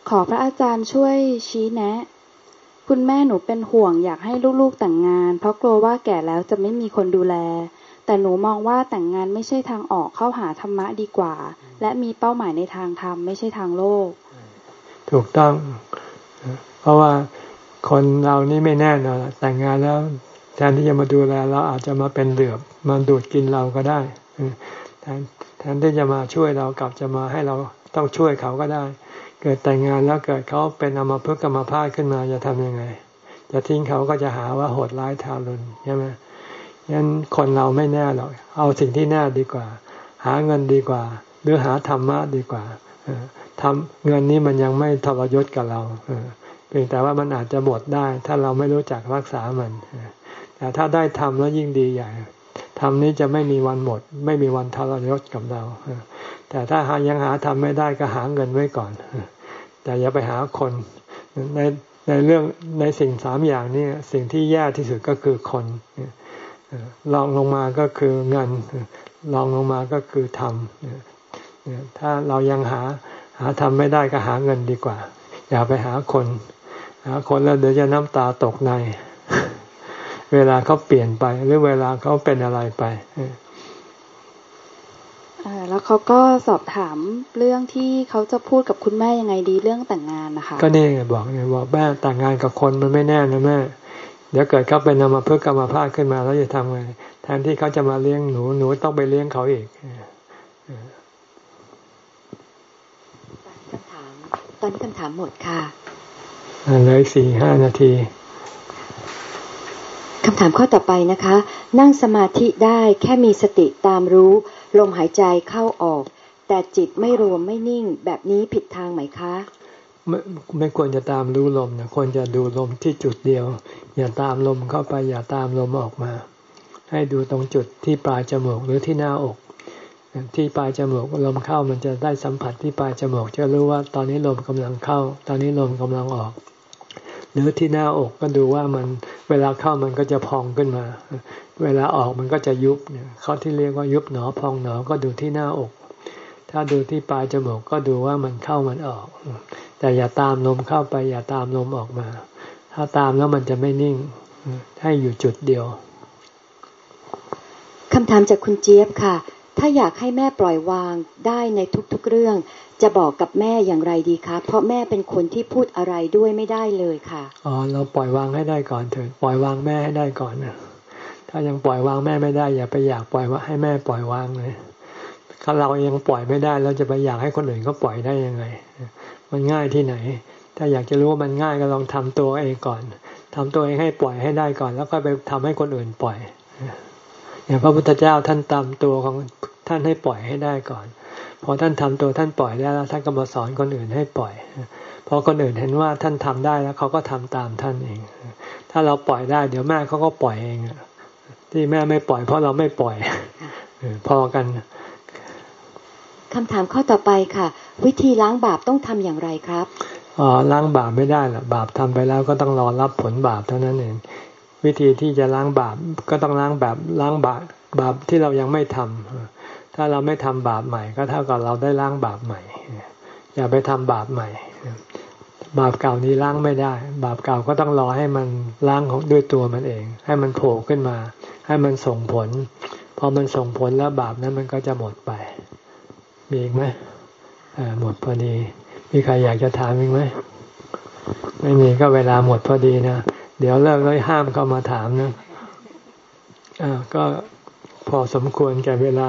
ขอพระอาจารย์ช่วยชี้แนะ คุณแม่หนูเป็นห่วงอยากให้ลูกๆแต่งงาน เพราะกลัวว่าแก่แล้วจะไม่มีคนดูแล แต่หนูมองว่าแต่งงานไม่ใช่ทางออกเข้าหาธรรมะดีกว่า และมีเป้าหมายในทางธรรมไม่ใช่ทางโลก ถูกต้อง เพราะว่าคนเรานี่ไม่แน่นอนแต่งงานแล้วแทนที่จะมาดูแลเราอาจจะมาเป็นเหลือบมาดูดกินเราก็ได้ แทนแทนที่จะมาช่วยเรากลับจะมาให้เราต้องช่วยเขาก็ได้ เกิดแต่งงานแล้วเกิดเขาเป็นอมภพกรรมภาพขึ้นมาจะทำยังไง จะทิ้งเขาก็จะหาว่าโหดร้ายทารุณใช่ไหมงั้นคนเราไม่แน่หรอก เอาสิ่งที่แน่ดีกว่า หาเงินดีกว่า หรือหาธรรมะดีกว่าทำเงินนี้มันยังไม่ทรยศกับเราเพียงแต่ว่ามันอาจจะหมดได้ ถ้าเราไม่รู้จักรักษามันแต่ถ้าได้ทำแล้วยิ่งดีใหญ่ ทำนี้จะไม่มีวันหมด ไม่มีวันทรยศกับเรา แต่ถ้าหายังหาทำไม่ได้ก็หาเงินไว้ก่อน แต่อย่าไปหาคนในในเรื่องในสิ่งสามอย่างนี้สิ่งที่แย่ที่สุดก็คือคนลองลงมาก็คือเงินลองลงมาก็คือธรรมถ้าเรายังหาหาทำไม่ได้ก็หาเงินดีกว่า อย่าไปหาคน หาคนแล้วเดี๋ยวจะน้ำตาตกใน เวลาเขาเปลี่ยนไป หรือเวลาเขาเป็นอะไรไปแล้วเขาก็สอบถามเรื่องที่เขาจะพูดกับคุณแม่ยังไงดีเรื่องแต่งงานนะคะ ก็นี่ไงบอกไงบอกแม่แต่งงานกับคนมันไม่แน่นะแม่เดี๋ยวเกิดเขาเป็นนมาเพื่อกรรมภาพขึ้นมาแล้วจะทำไงแทนที่เขาจะมาเลี้ยงหนูหนูต้องไปเลี้ยงเขาอีกคำถามตอนนี้คำถามหมดค่ะเหลือสี่ห้านาที คำถามข้อต่อไปนะคะ นั่งสมาธิได้แค่มีสติตามรู้ ลมหายใจเข้าออก แต่จิตไม่รวมไม่นิ่งแบบนี้ผิดทางไหมคะไม่ไม่ควรจะตามรู้ลมนะควรจะดูลมที่จุดเดียว อย่าตามลมเข้าไป อย่าตามลมออกมา ให้ดูตรงจุดที่ปลายจมูกหรือที่หน้าอก ที่ปลายจมูกลมเข้ามันจะได้สัมผัสที่ปลายจมูกจะรู้ว่าตอนนี้ลมกำลังเข้า ตอนนี้ลมกำลังออก หรือที่หน้าอกก็ดูว่ามันเวลาเข้ามันก็จะพองขึ้นมา เวลาออกมันก็จะยุบเนี่ยเขาที่เรียกว่ายุบหนอพองหนอก็ดูที่หน้าอก ถ้าดูที่ปลายจมูกก็ดูว่ามันเข้ามันออก แต่อย่าตามลมเข้าไป อย่าตามลมออกมา ถ้าตามแล้วมันจะไม่นิ่ง ให้อยู่จุดเดียวคำถามจากคุณเจี๊ยบค่ะ ถ้าอยากให้แม่ปล่อยวางได้ในทุกๆเรื่อง จะบอกกับแม่อย่างไรดีคะเพราะแม่เป็นคนที่พูดอะไรด้วยไม่ได้เลยค่ะอ๋อเราปล่อยวางให้ได้ก่อนเถิดปล่อยวางแม่ให้ได้ก่อนนะถ้ายังปล่อยวางแม่ไม่ได้ อย่าไปอยากปล่อยว่าให้แม่ปล่อยวางเลยถ้าเรายังปล่อยไม่ได้เราจะไปอยากให้คนอื่นเขาปล่อยได้ยังไง มันง่ายที่ไหน ถ้าอยากจะรู้ว่ามันง่ายก็ลองทำตัวเองก่อนทำตัวเองให้ปล่อยให้ได้ก่อน แล้วก็ไปทำให้คนอื่นปล่อยอย่างพระพุทธเจ้าท่านตามตัวของท่านให้ปล่อยให้ได้ก่อน พอท่านทำตัวท่านปล่อยได้แล้วท่านก็มาสอนคนอื่นให้ปล่อยพอคนอื่นเห็นว่าท่านทำได้แล้วเขาก็ทำตามท่านเอง ถ้าเราปล่อยได้ เดี๋ยวแม่เขาก็ปล่อยเองที่แม่ไม่ปล่อย เพราะเราไม่ปล่อยพอกันคำถามข้อต่อไปค่ะ วิธีล้างบาปต้องทำอย่างไรครับอ๋อล้างบาปไม่ได้หรอกบาปทำไปแล้วก็ต้องรอรับผลบาปเท่านั้นเองวิธีที่จะล้างบาปก็ต้องล้างแบบล้างบาปบาปที่เรายังไม่ทำ ถ้าเราไม่ทำบาปใหม่ ก็เท่ากับเราได้ล้างบาปใหม่ อย่าไปทำบาปใหม่ บาปเก่านี้ล้างไม่ได้ บาปเก่าก็ต้องรอให้มันล้างของด้วยตัวมันเอง ให้มันโผล่ขึ้นมา ให้มันส่งผล พอมันส่งผลแล้วบาปนั้นมันก็จะหมดไป มีอีกไหมอ่าหมดพอดี มีใครอยากจะถามอีกไหม ไม่มีก็เวลาหมดพอดีนะ เดี๋ยวเลิกเลยห้ามเข้ามาถามนะ อ่าก็พอสมควรแก่เวลา